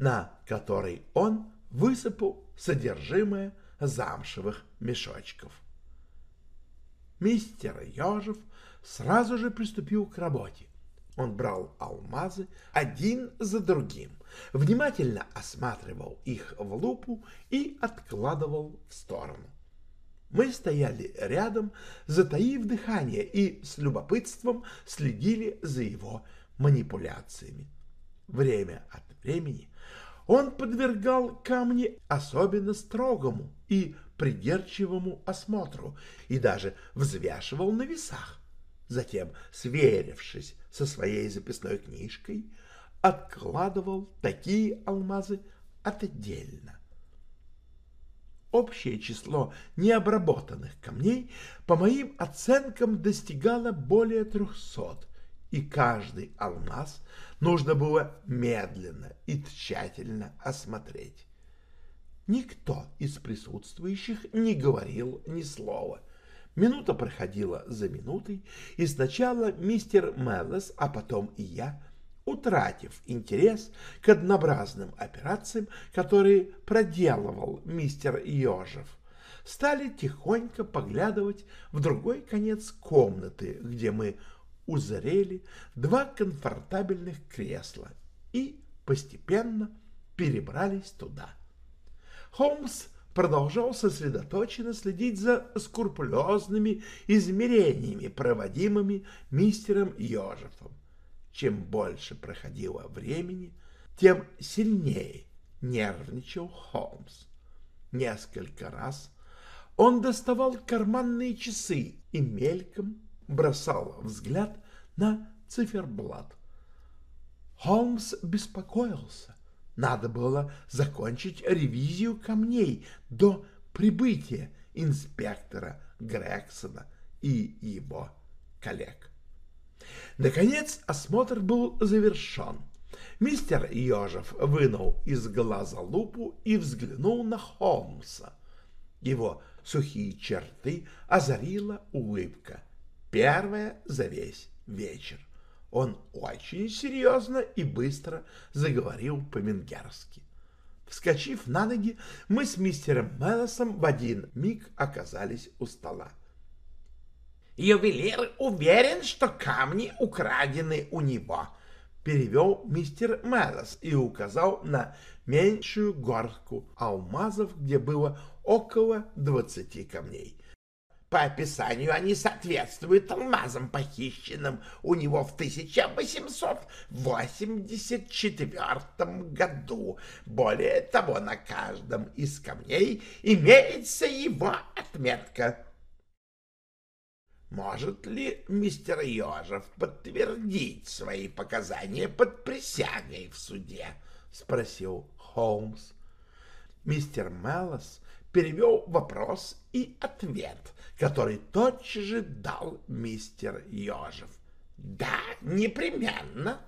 S1: на который он высыпал содержимое замшевых мешочков. Мистер Ежев сразу же приступил к работе. Он брал алмазы один за другим, внимательно осматривал их в лупу и откладывал в сторону. Мы стояли рядом, затаив дыхание, и с любопытством следили за его манипуляциями. Время от времени он подвергал камни особенно строгому и придирчивому осмотру и даже взвешивал на весах. Затем, сверившись со своей записной книжкой, откладывал такие алмазы отдельно. Общее число необработанных камней, по моим оценкам, достигало более трехсот, и каждый алмаз нужно было медленно и тщательно осмотреть. Никто из присутствующих не говорил ни слова. Минута проходила за минутой, и сначала мистер Меллес, а потом и я, утратив интерес к однообразным операциям, которые проделывал мистер Ежев, стали тихонько поглядывать в другой конец комнаты, где мы узрели два комфортабельных кресла и постепенно перебрались туда. Холмс продолжал сосредоточенно следить за скрупулезными измерениями, проводимыми мистером Йожефом. Чем больше проходило времени, тем сильнее нервничал Холмс. Несколько раз он доставал карманные часы и мельком бросал взгляд на циферблат. Холмс беспокоился. Надо было закончить ревизию камней до прибытия инспектора Грексона и его коллег. Наконец осмотр был завершен. Мистер Ежев вынул из глаза лупу и взглянул на Холмса. Его сухие черты озарила улыбка. Первая за весь вечер. Он очень серьезно и быстро заговорил по-менгерски. Вскочив на ноги, мы с мистером Мелосом в один миг оказались у стола. «Ювелир уверен, что камни украдены у него», — перевел мистер Мелос и указал на меньшую горку алмазов, где было около двадцати камней. По описанию они соответствуют алмазам, похищенным у него в 1884 году. Более того, на каждом из камней имеется его отметка. Может ли мистер Ежев подтвердить свои показания под присягой в суде? — спросил Холмс. Мистер Меллос перевел вопрос и ответ, который тотчас же дал мистер Ежев. «Да, непременно».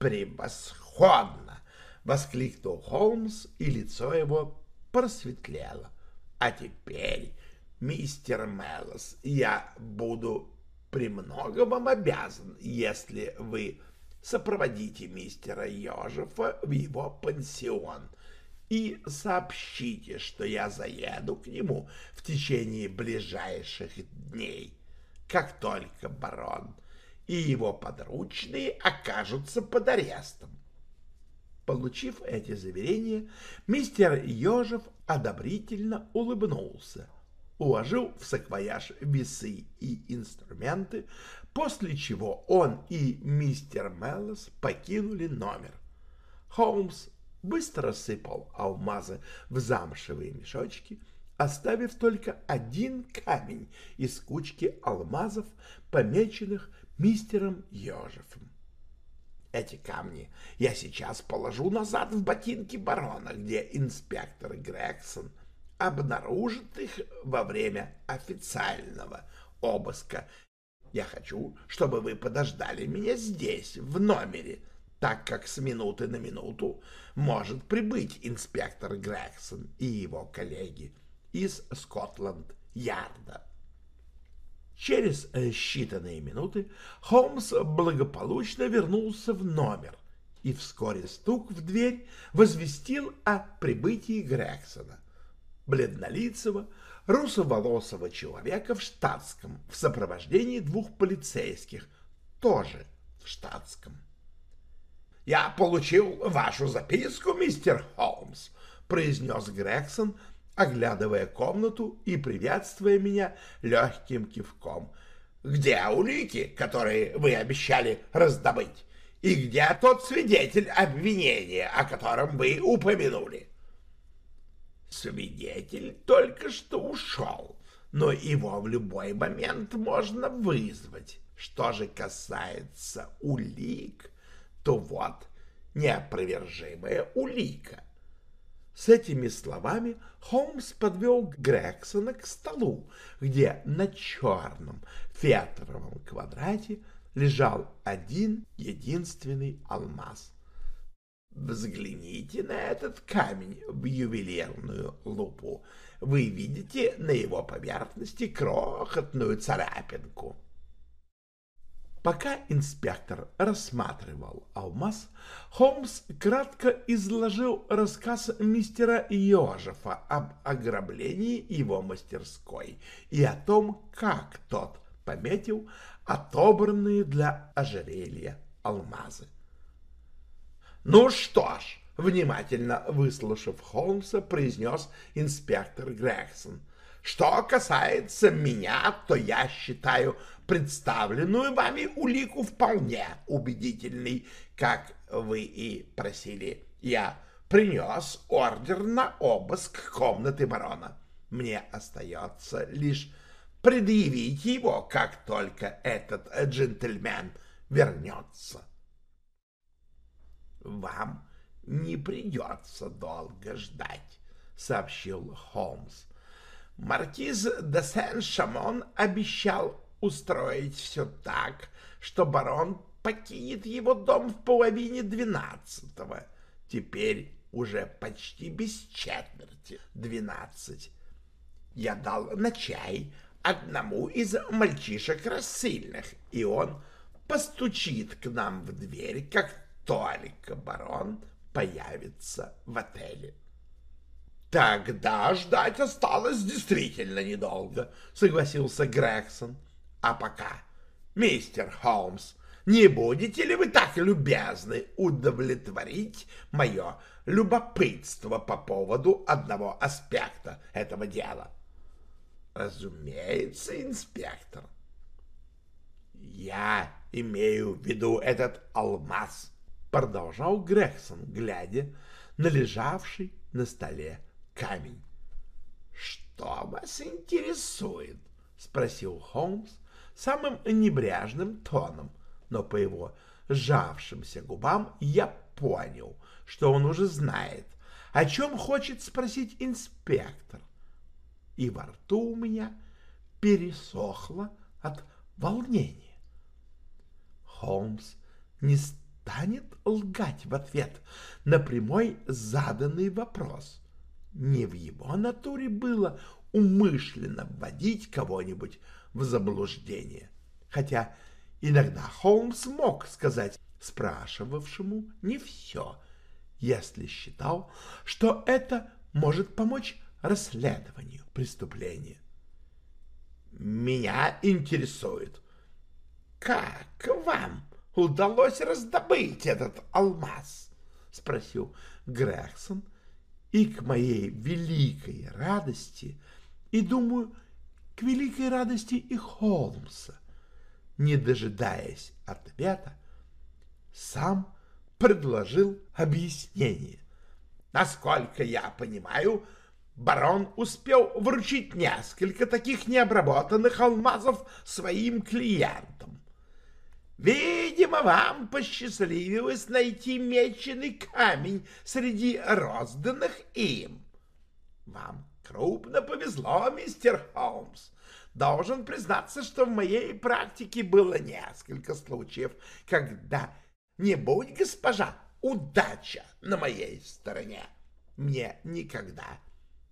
S1: «Превосходно!» — воскликнул Холмс, и лицо его просветлело. «А теперь, мистер Меллос, я буду премного вам обязан, если вы сопроводите мистера Ежефа в его пансион и сообщите, что я заеду к нему в течение ближайших дней, как только барон и его подручные окажутся под арестом. Получив эти заверения, мистер Ежев одобрительно улыбнулся, уложил в саквояж весы и инструменты, после чего он и мистер Меллос покинули номер. Холмс быстро сыпал алмазы в замшевые мешочки, оставив только один камень из кучки алмазов, помеченных мистером Ежефом. Эти камни я сейчас положу назад в ботинки барона, где инспектор Грегсон обнаружит их во время официального обыска. Я хочу, чтобы вы подождали меня здесь, в номере, так как с минуты на минуту может прибыть инспектор Грегсон и его коллеги из Скотланд-Ярда. Через э, считанные минуты Холмс благополучно вернулся в номер, и вскоре стук в дверь возвестил о прибытии Грексона, бледнолицего, русоволосого человека в штатском в сопровождении двух полицейских, тоже в штатском. «Я получил вашу записку, мистер Холмс», — произнес Грегсон, оглядывая комнату и приветствуя меня легким кивком. «Где улики, которые вы обещали раздобыть? И где тот свидетель обвинения, о котором вы упомянули?» «Свидетель только что ушел, но его в любой момент можно вызвать. Что же касается улик, то вот неопровержимая улика. С этими словами Холмс подвел Грексона к столу, где на черном фетровом квадрате лежал один единственный алмаз. Взгляните на этот камень в ювелирную лупу. Вы видите на его поверхности крохотную царапинку. Пока инспектор рассматривал алмаз, Холмс кратко изложил рассказ мистера Йожефа об ограблении его мастерской и о том, как тот пометил отобранные для ожерелья алмазы. «Ну что ж», — внимательно выслушав Холмса, произнес инспектор Грегсон, «что касается меня, то я считаю представленную вами улику вполне убедительной, как вы и просили. Я принес ордер на обыск комнаты барона. Мне остается лишь предъявить его, как только этот джентльмен вернется. «Вам не придется долго ждать», — сообщил Холмс. «Маркиз де Сен-Шамон обещал устроить все так, что барон покинет его дом в половине двенадцатого. Теперь уже почти без четверти двенадцать. Я дал на чай одному из мальчишек рассыльных, и он постучит к нам в дверь, как только барон появится в отеле. Тогда ждать осталось действительно недолго, согласился Грегсон. А пока, мистер Холмс, не будете ли вы так любезны удовлетворить мое любопытство по поводу одного аспекта этого дела? Разумеется, инспектор. Я имею в виду этот алмаз, продолжал Грегсон, глядя на лежавший на столе камень. Что вас интересует? спросил Холмс, самым небрежным тоном, но по его сжавшимся губам я понял, что он уже знает, о чем хочет спросить инспектор. И во рту у меня пересохло от волнения. Холмс не станет лгать в ответ на прямой заданный вопрос. Не в его натуре было умышленно вводить кого-нибудь в заблуждение. Хотя иногда Холмс мог сказать спрашивавшему не все, если считал, что это может помочь расследованию преступления. «Меня интересует, как вам удалось раздобыть этот алмаз?» — спросил Грегсон, и к моей великой радости, и, думаю, к великой радости и Холмса, не дожидаясь ответа, сам предложил объяснение. Насколько я понимаю, барон успел вручить несколько таких необработанных алмазов своим клиентам. Видимо, вам посчастливилось найти меченый камень среди розданных им. Вам Крупно повезло, мистер Холмс. Должен признаться, что в моей практике было несколько случаев, когда, не будь госпожа, удача на моей стороне, мне никогда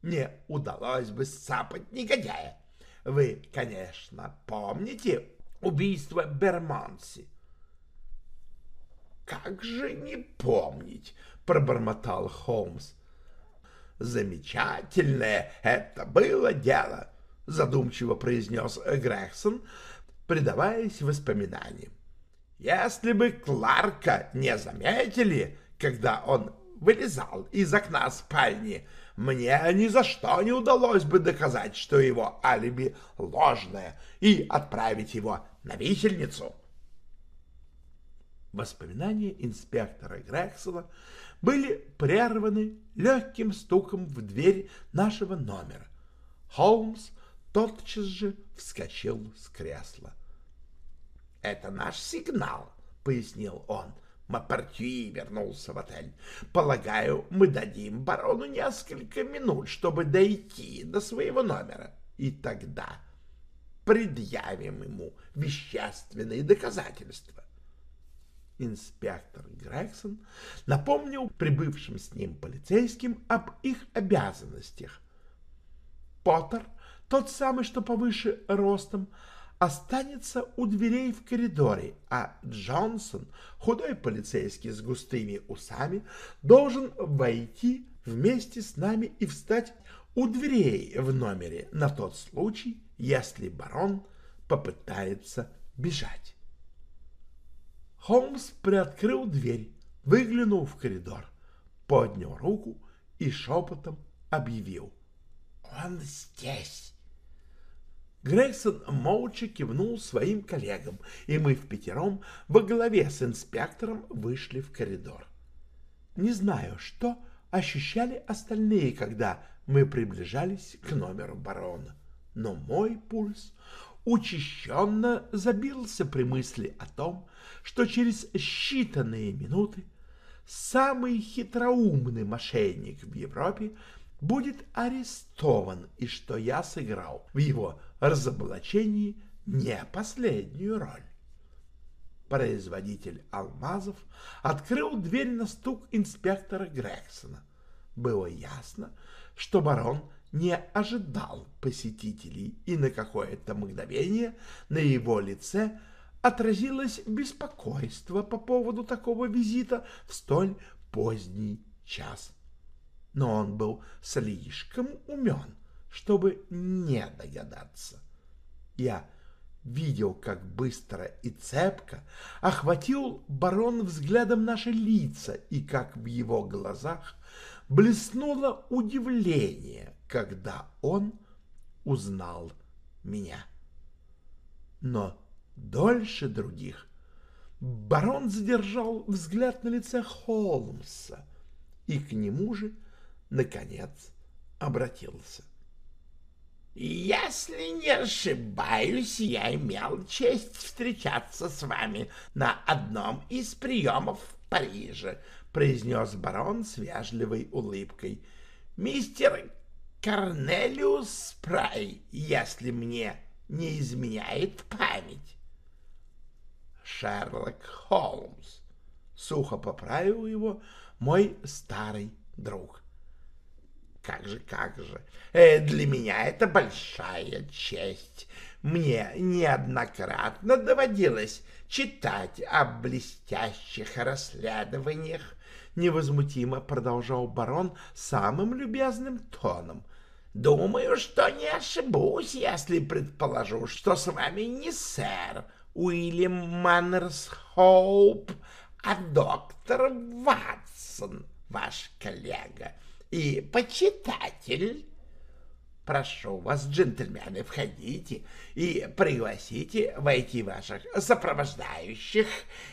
S1: не удалось бы сцапать негодяя. Вы, конечно, помните убийство Бермонси? «Как же не помнить?» — пробормотал Холмс. Замечательное это было дело, задумчиво произнес Грегсон, предаваясь воспоминаниям. Если бы Кларка не заметили, когда он вылезал из окна спальни, мне ни за что не удалось бы доказать, что его алиби ложное, и отправить его на висельницу. Воспоминания инспектора Грексела были прерваны легким стуком в дверь нашего номера. Холмс тотчас же вскочил с кресла. — Это наш сигнал, — пояснил он. Мапартюи вернулся в отель. Полагаю, мы дадим барону несколько минут, чтобы дойти до своего номера. И тогда предъявим ему вещественные доказательства. Инспектор Грегсон напомнил прибывшим с ним полицейским об их обязанностях. Поттер, тот самый, что повыше ростом, останется у дверей в коридоре, а Джонсон, худой полицейский с густыми усами, должен войти вместе с нами и встать у дверей в номере на тот случай, если барон попытается бежать. Холмс приоткрыл дверь, выглянул в коридор, поднял руку и шепотом объявил. «Он здесь!» Грейсон молча кивнул своим коллегам, и мы в пятером во главе с инспектором вышли в коридор. Не знаю, что ощущали остальные, когда мы приближались к номеру барона, но мой пульс учащенно забился при мысли о том, что через считанные минуты самый хитроумный мошенник в Европе будет арестован и что я сыграл в его разоблачении не последнюю роль. Производитель алмазов открыл дверь на стук инспектора Грексона. Было ясно, что барон не ожидал посетителей, и на какое-то мгновение на его лице отразилось беспокойство по поводу такого визита в столь поздний час. Но он был слишком умен, чтобы не догадаться. Я видел, как быстро и цепко охватил барон взглядом наши лица и как в его глазах блеснуло удивление, когда он узнал меня. Но дольше других барон задержал взгляд на лице Холмса и к нему же, наконец, обратился. «Если не ошибаюсь, я имел честь встречаться с вами на одном из приемов в Париже», — произнес барон с вежливой улыбкой. «Мистер Корнелиус Спрай, если мне не изменяет память». Шерлок Холмс. Сухо поправил его мой старый друг. Как же, как же, э, для меня это большая честь. Мне неоднократно доводилось читать о блестящих расследованиях, невозмутимо продолжал барон самым любезным тоном. Думаю, что не ошибусь, если предположу, что с вами не сэр Уильям Маннерсхоуп, а доктор Ватсон, ваш коллега и почитатель. Прошу вас, джентльмены, входите и пригласите войти ваших сопровождающих.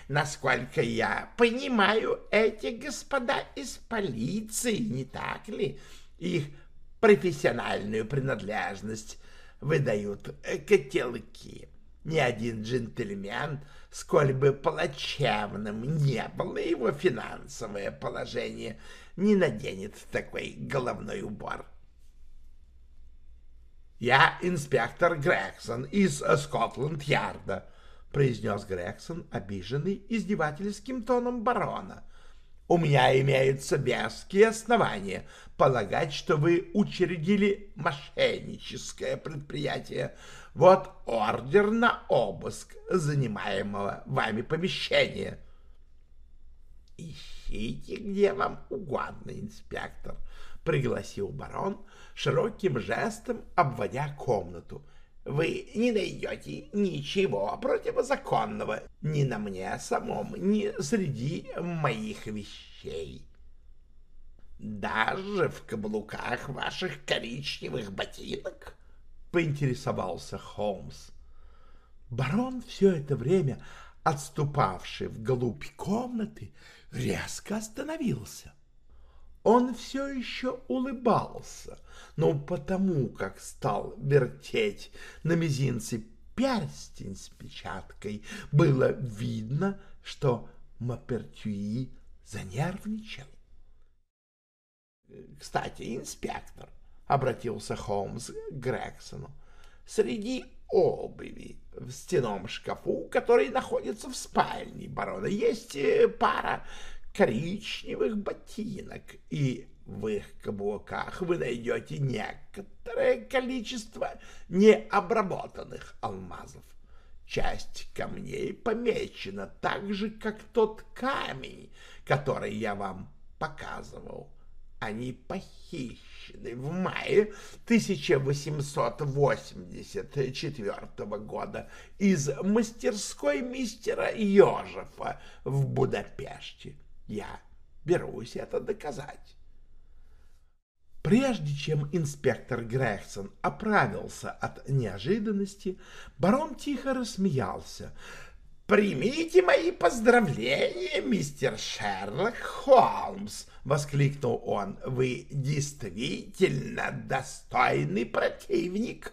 S1: Насколько я понимаю, эти господа из полиции, не так ли? Их профессиональную принадлежность выдают котелки. Ни один джентльмен, сколь бы плачевным не было его финансовое положение, не наденет такой головной убор. «Я инспектор Грегсон из Скотланд-Ярда», — произнес Грегсон, обиженный издевательским тоном барона. «У меня имеются веские основания полагать, что вы учредили мошенническое предприятие. Вот ордер на обыск занимаемого вами помещения». «Ищите, где вам угодно, инспектор», — пригласил барон, широким жестом обводя комнату. Вы не найдете ничего противозаконного ни на мне самом, ни среди моих вещей. Даже в каблуках ваших коричневых ботинок, — поинтересовался Холмс.
S2: Барон все это время, отступавший вглубь комнаты, резко остановился. Он все еще улыбался, но потому как стал вертеть на мизинце перстень с печаткой, было видно, что Мапертюи занервничал.
S1: — Кстати, инспектор, — обратился Холмс к Грексону, — среди обуви в стеном шкафу, который находится в спальне барона, есть э, пара коричневых ботинок, и в их каблуках вы найдете некоторое количество необработанных алмазов. Часть камней помечена так же, как тот камень, который я вам показывал. Они похищены в мае 1884 года из мастерской мистера Йожефа в Будапеште. Я берусь это доказать.
S2: Прежде чем инспектор Грехсон оправился от неожиданности, барон тихо рассмеялся.
S1: «Примите мои поздравления, мистер Шерлок Холмс!» — воскликнул он. «Вы действительно достойный противник!»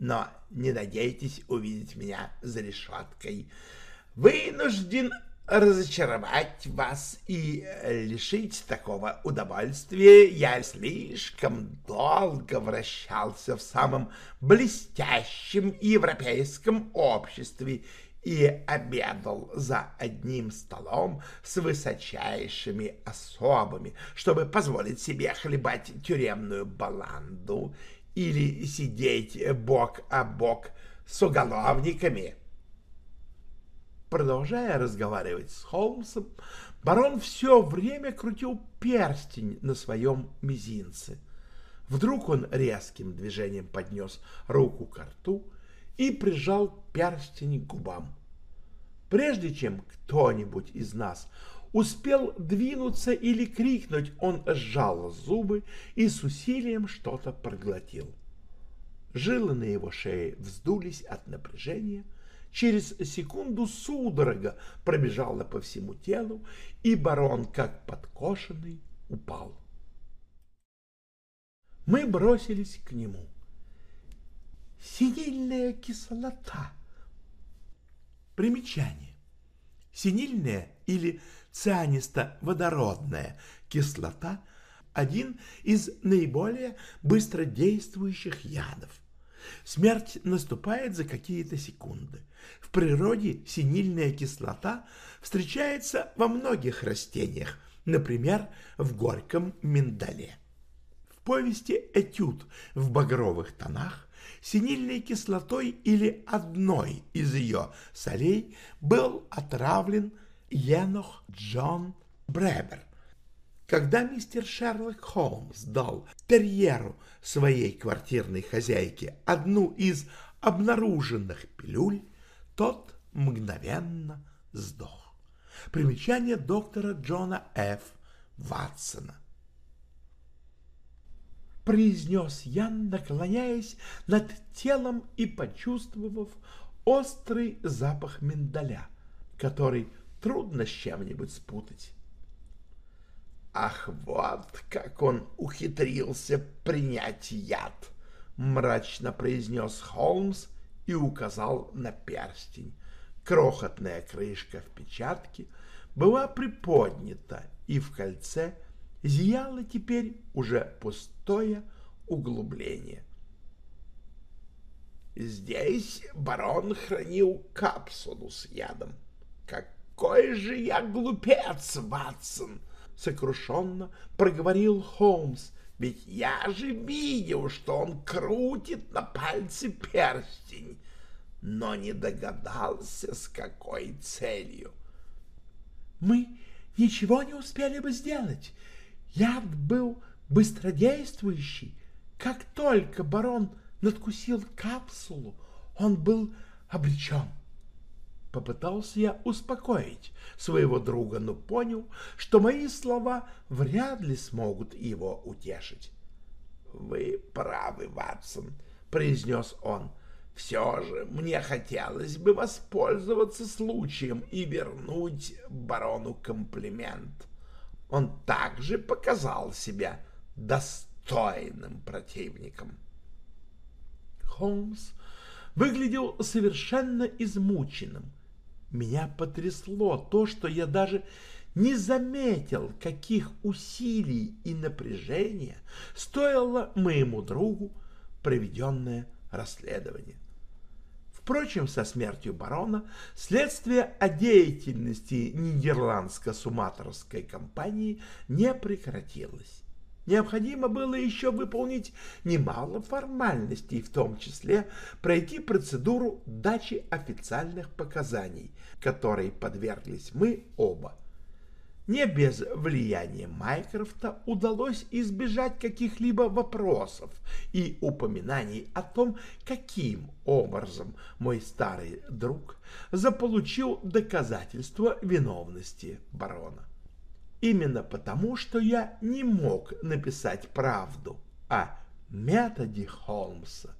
S1: «Но не надейтесь увидеть меня за решеткой. Вынужден разочаровать вас и лишить такого удовольствия я слишком долго вращался в самом блестящем европейском обществе и обедал за одним столом с высочайшими особами, чтобы позволить себе хлебать тюремную баланду или сидеть бок о бок с уголовниками.
S2: Продолжая разговаривать с Холмсом, барон все время крутил перстень на своем мизинце. Вдруг он резким движением поднес руку к рту и прижал перстень к губам. Прежде чем кто-нибудь из нас успел двинуться или крикнуть, он сжал зубы и с усилием что-то проглотил. Жилы на его шее вздулись от напряжения — Через секунду судорога пробежала по всему телу, и барон, как подкошенный, упал. Мы бросились к нему. Синильная кислота. Примечание. Синильная или цианисто-водородная кислота – один из наиболее быстродействующих ядов – Смерть наступает за какие-то секунды. В природе синильная кислота встречается во многих растениях, например, в горьком миндале. В повести «Этюд» в багровых тонах синильной кислотой или одной из ее солей был отравлен Енох Джон Бребер, когда мистер Шерлок Холмс дал терьеру своей квартирной хозяйке одну из обнаруженных пилюль, тот мгновенно сдох. Примечание доктора Джона Ф. Ватсона. Произнес я, наклоняясь над телом и почувствовав острый запах миндаля, который трудно с чем-нибудь спутать.
S1: Ах, вот как он ухитрился принять яд, мрачно произнес Холмс и указал на перстень. Крохотная крышка в печатке была приподнята, и в кольце зияло теперь уже пустое углубление. Здесь барон хранил капсулу с ядом. Какой же я глупец, Ватсон! Сокрушенно проговорил Холмс. Ведь я же видел, что он крутит на пальце перстень, но не догадался, с какой целью.
S2: Мы ничего не успели бы сделать. Яд был быстродействующий. Как только барон надкусил капсулу, он был обречен. Попытался я успокоить своего друга, но понял, что мои слова вряд ли смогут его утешить. — Вы правы, Ватсон, — произнес он. — Все же мне хотелось бы воспользоваться случаем и вернуть барону комплимент. Он также показал себя достойным противником. Холмс выглядел совершенно измученным. Меня потрясло то, что я даже не заметил, каких усилий и напряжения стоило моему другу проведенное расследование. Впрочем, со смертью барона следствие о деятельности нидерландско-суматорской компании не прекратилось. Необходимо было еще выполнить немало формальностей, в том числе пройти процедуру дачи официальных показаний, которой подверглись мы оба. Не без влияния Майкрофта удалось избежать каких-либо вопросов и упоминаний о том, каким образом мой старый друг заполучил доказательства виновности барона. Именно потому, что я не мог написать правду о методе Холмса,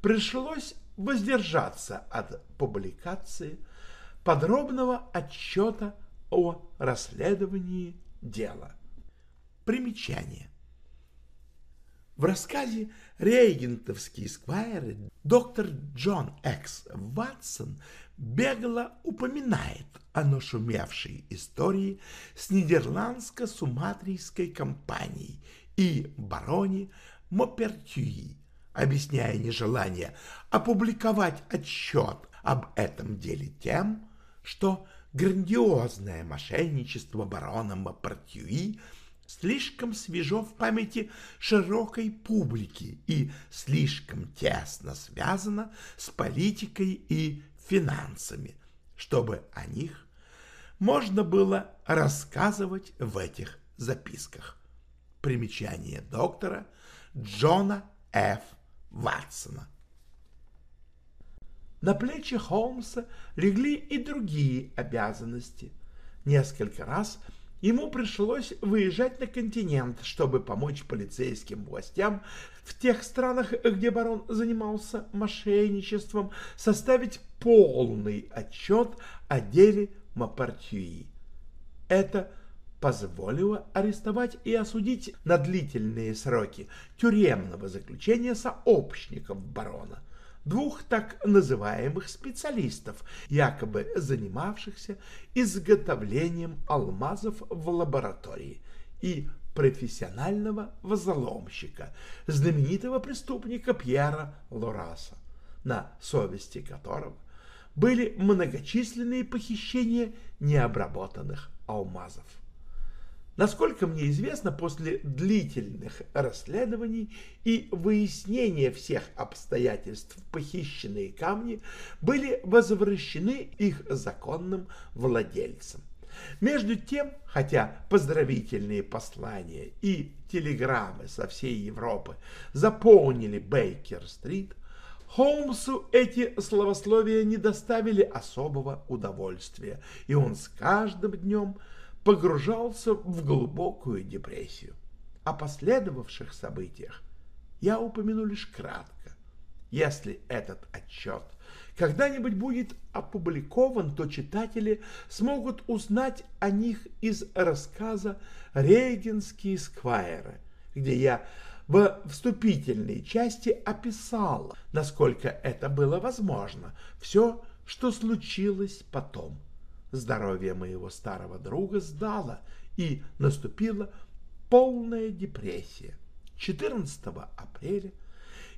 S2: пришлось воздержаться от публикации подробного отчета о расследовании дела. Примечание. В рассказе «Рейгентовские сквайры» доктор Джон Экс Ватсон бегло упоминает о нашумевшей истории с нидерландско-суматрийской компанией и бароне Мопертюи, объясняя нежелание опубликовать отчет об этом деле тем, что грандиозное мошенничество барона Мопертюи слишком свежо в памяти широкой публики и слишком тесно связано с политикой и финансами, чтобы о них можно было рассказывать в этих записках. Примечание доктора Джона Ф. Ватсона. На плечи Холмса легли и другие обязанности. Несколько раз ему пришлось выезжать на континент, чтобы помочь полицейским властям в тех странах, где барон занимался мошенничеством, составить полный отчет о деле Мапартюи. Это позволило арестовать и осудить на длительные сроки тюремного заключения сообщников барона, двух так называемых специалистов, якобы занимавшихся изготовлением алмазов в лаборатории, и профессионального взломщика, знаменитого преступника Пьера Лораса, на совести которого были многочисленные похищения необработанных алмазов. Насколько мне известно, после длительных расследований и выяснения всех обстоятельств похищенные камни были возвращены их законным владельцам. Между тем, хотя поздравительные послания и телеграммы со всей Европы заполнили Бейкер-стрит, Холмсу эти словословия не доставили особого удовольствия, и он с каждым днем погружался в глубокую депрессию. О последовавших событиях я упомяну лишь кратко. Если этот отчет когда-нибудь будет опубликован, то читатели смогут узнать о них из рассказа «Рейгенские сквайры», где я в вступительной части описал, насколько это было возможно, все, что случилось потом. Здоровье моего старого друга сдало, и наступила полная депрессия. 14 апреля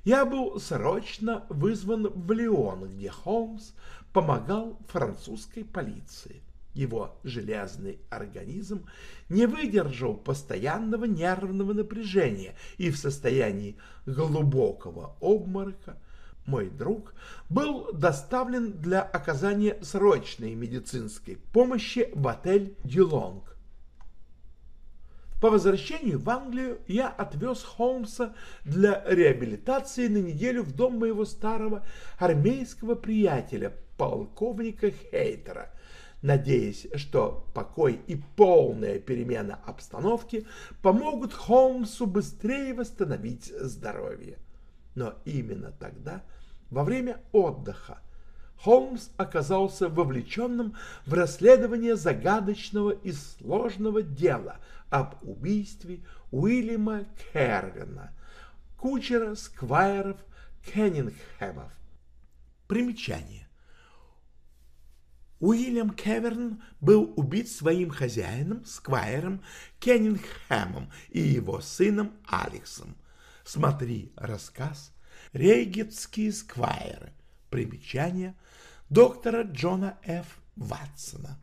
S2: я был срочно вызван в Лион, где Холмс помогал французской полиции его железный организм не выдержал постоянного нервного напряжения и в состоянии глубокого обморока мой друг был доставлен для оказания срочной медицинской помощи в отель «Дюлонг». По возвращению в Англию я отвез Холмса для реабилитации на неделю в дом моего старого армейского приятеля, полковника Хейтера, надеясь, что покой и полная перемена обстановки помогут Холмсу быстрее восстановить здоровье. Но именно тогда, во время отдыха, Холмс оказался вовлеченным в расследование загадочного и сложного дела об убийстве Уильяма Кервина, кучера сквайров Кеннингхэмов. Примечание. Уильям Кеверн был убит своим хозяином, сквайром Кеннингхэмом и его сыном Алексом. Смотри рассказ «Рейгетские сквайры». Примечание доктора Джона Ф. Ватсона.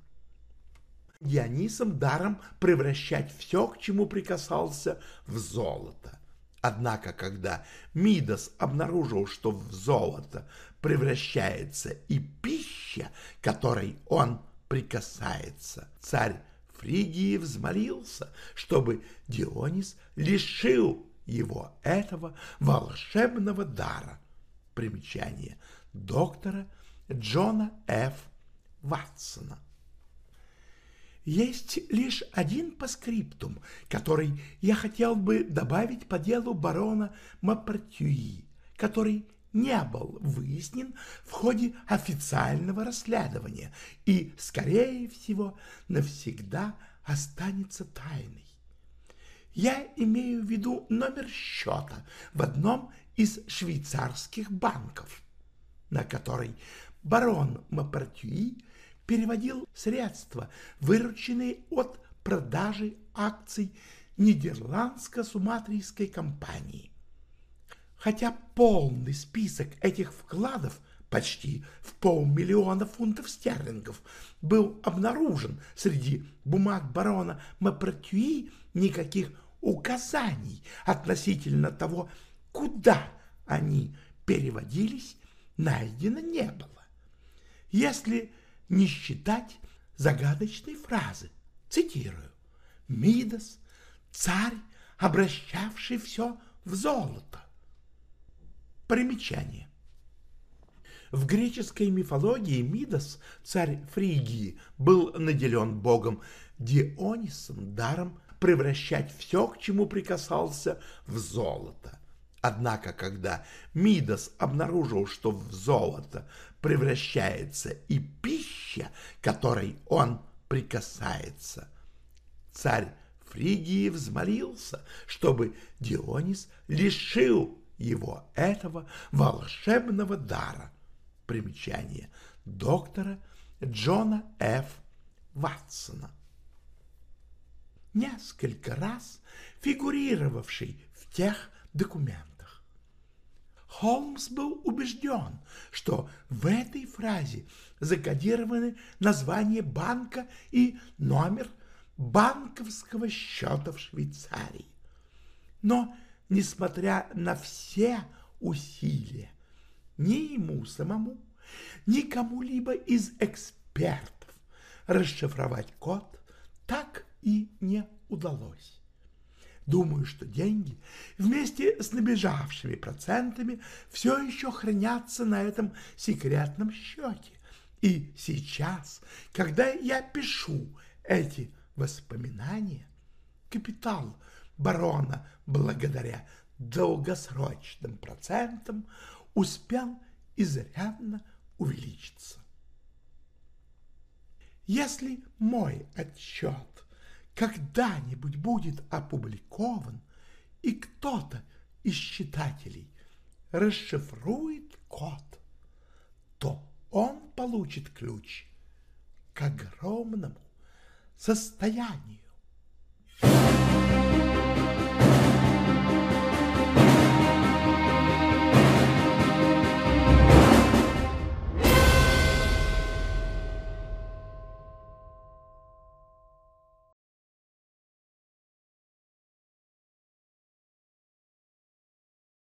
S2: Дионисом даром превращать все, к чему прикасался, в золото. Однако, когда Мидас обнаружил, что в золото превращается и пища, которой он прикасается, царь Фригии взмолился, чтобы Дионис лишил его этого волшебного дара. Примечание доктора Джона Ф. Ватсона. Есть лишь один паскриптум, который я хотел бы добавить по делу барона Мапартюи, который не был выяснен в ходе официального расследования и, скорее всего, навсегда останется тайной. Я имею в виду номер счета в одном из швейцарских банков, на который барон Мапартюи переводил средства, вырученные от продажи акций Нидерландско-Суматрийской компании. Хотя полный список этих вкладов почти в полмиллиона фунтов стерлингов был обнаружен среди бумаг барона Мапартюи, никаких указаний относительно того, куда они переводились, найдено не было. Если не считать загадочной фразы, цитирую, «Мидас, царь, обращавший все в золото». Примечание. В греческой мифологии Мидас, царь Фригии, был наделен богом Дионисом даром превращать все, к чему прикасался, в золото. Однако, когда Мидас обнаружил, что в золото превращается и пища, которой он прикасается, царь Фригии взмолился, чтобы Дионис лишил его этого волшебного дара. Примечание доктора Джона Ф. Ватсона. Несколько раз фигурировавший в тех документах. Холмс был убежден, что в этой фразе закодированы название банка и номер банковского счета в Швейцарии. Но, несмотря на все усилия, ни ему самому, ни кому-либо из экспертов расшифровать код так и не удалось. Думаю, что деньги вместе с набежавшими процентами все еще хранятся на этом секретном счете. И сейчас, когда я пишу эти воспоминания, капитал барона благодаря долгосрочным процентам успел изрядно увеличиться. Если мой отчет когда-нибудь будет опубликован, и кто-то из читателей расшифрует код, то он получит ключ к огромному состоянию.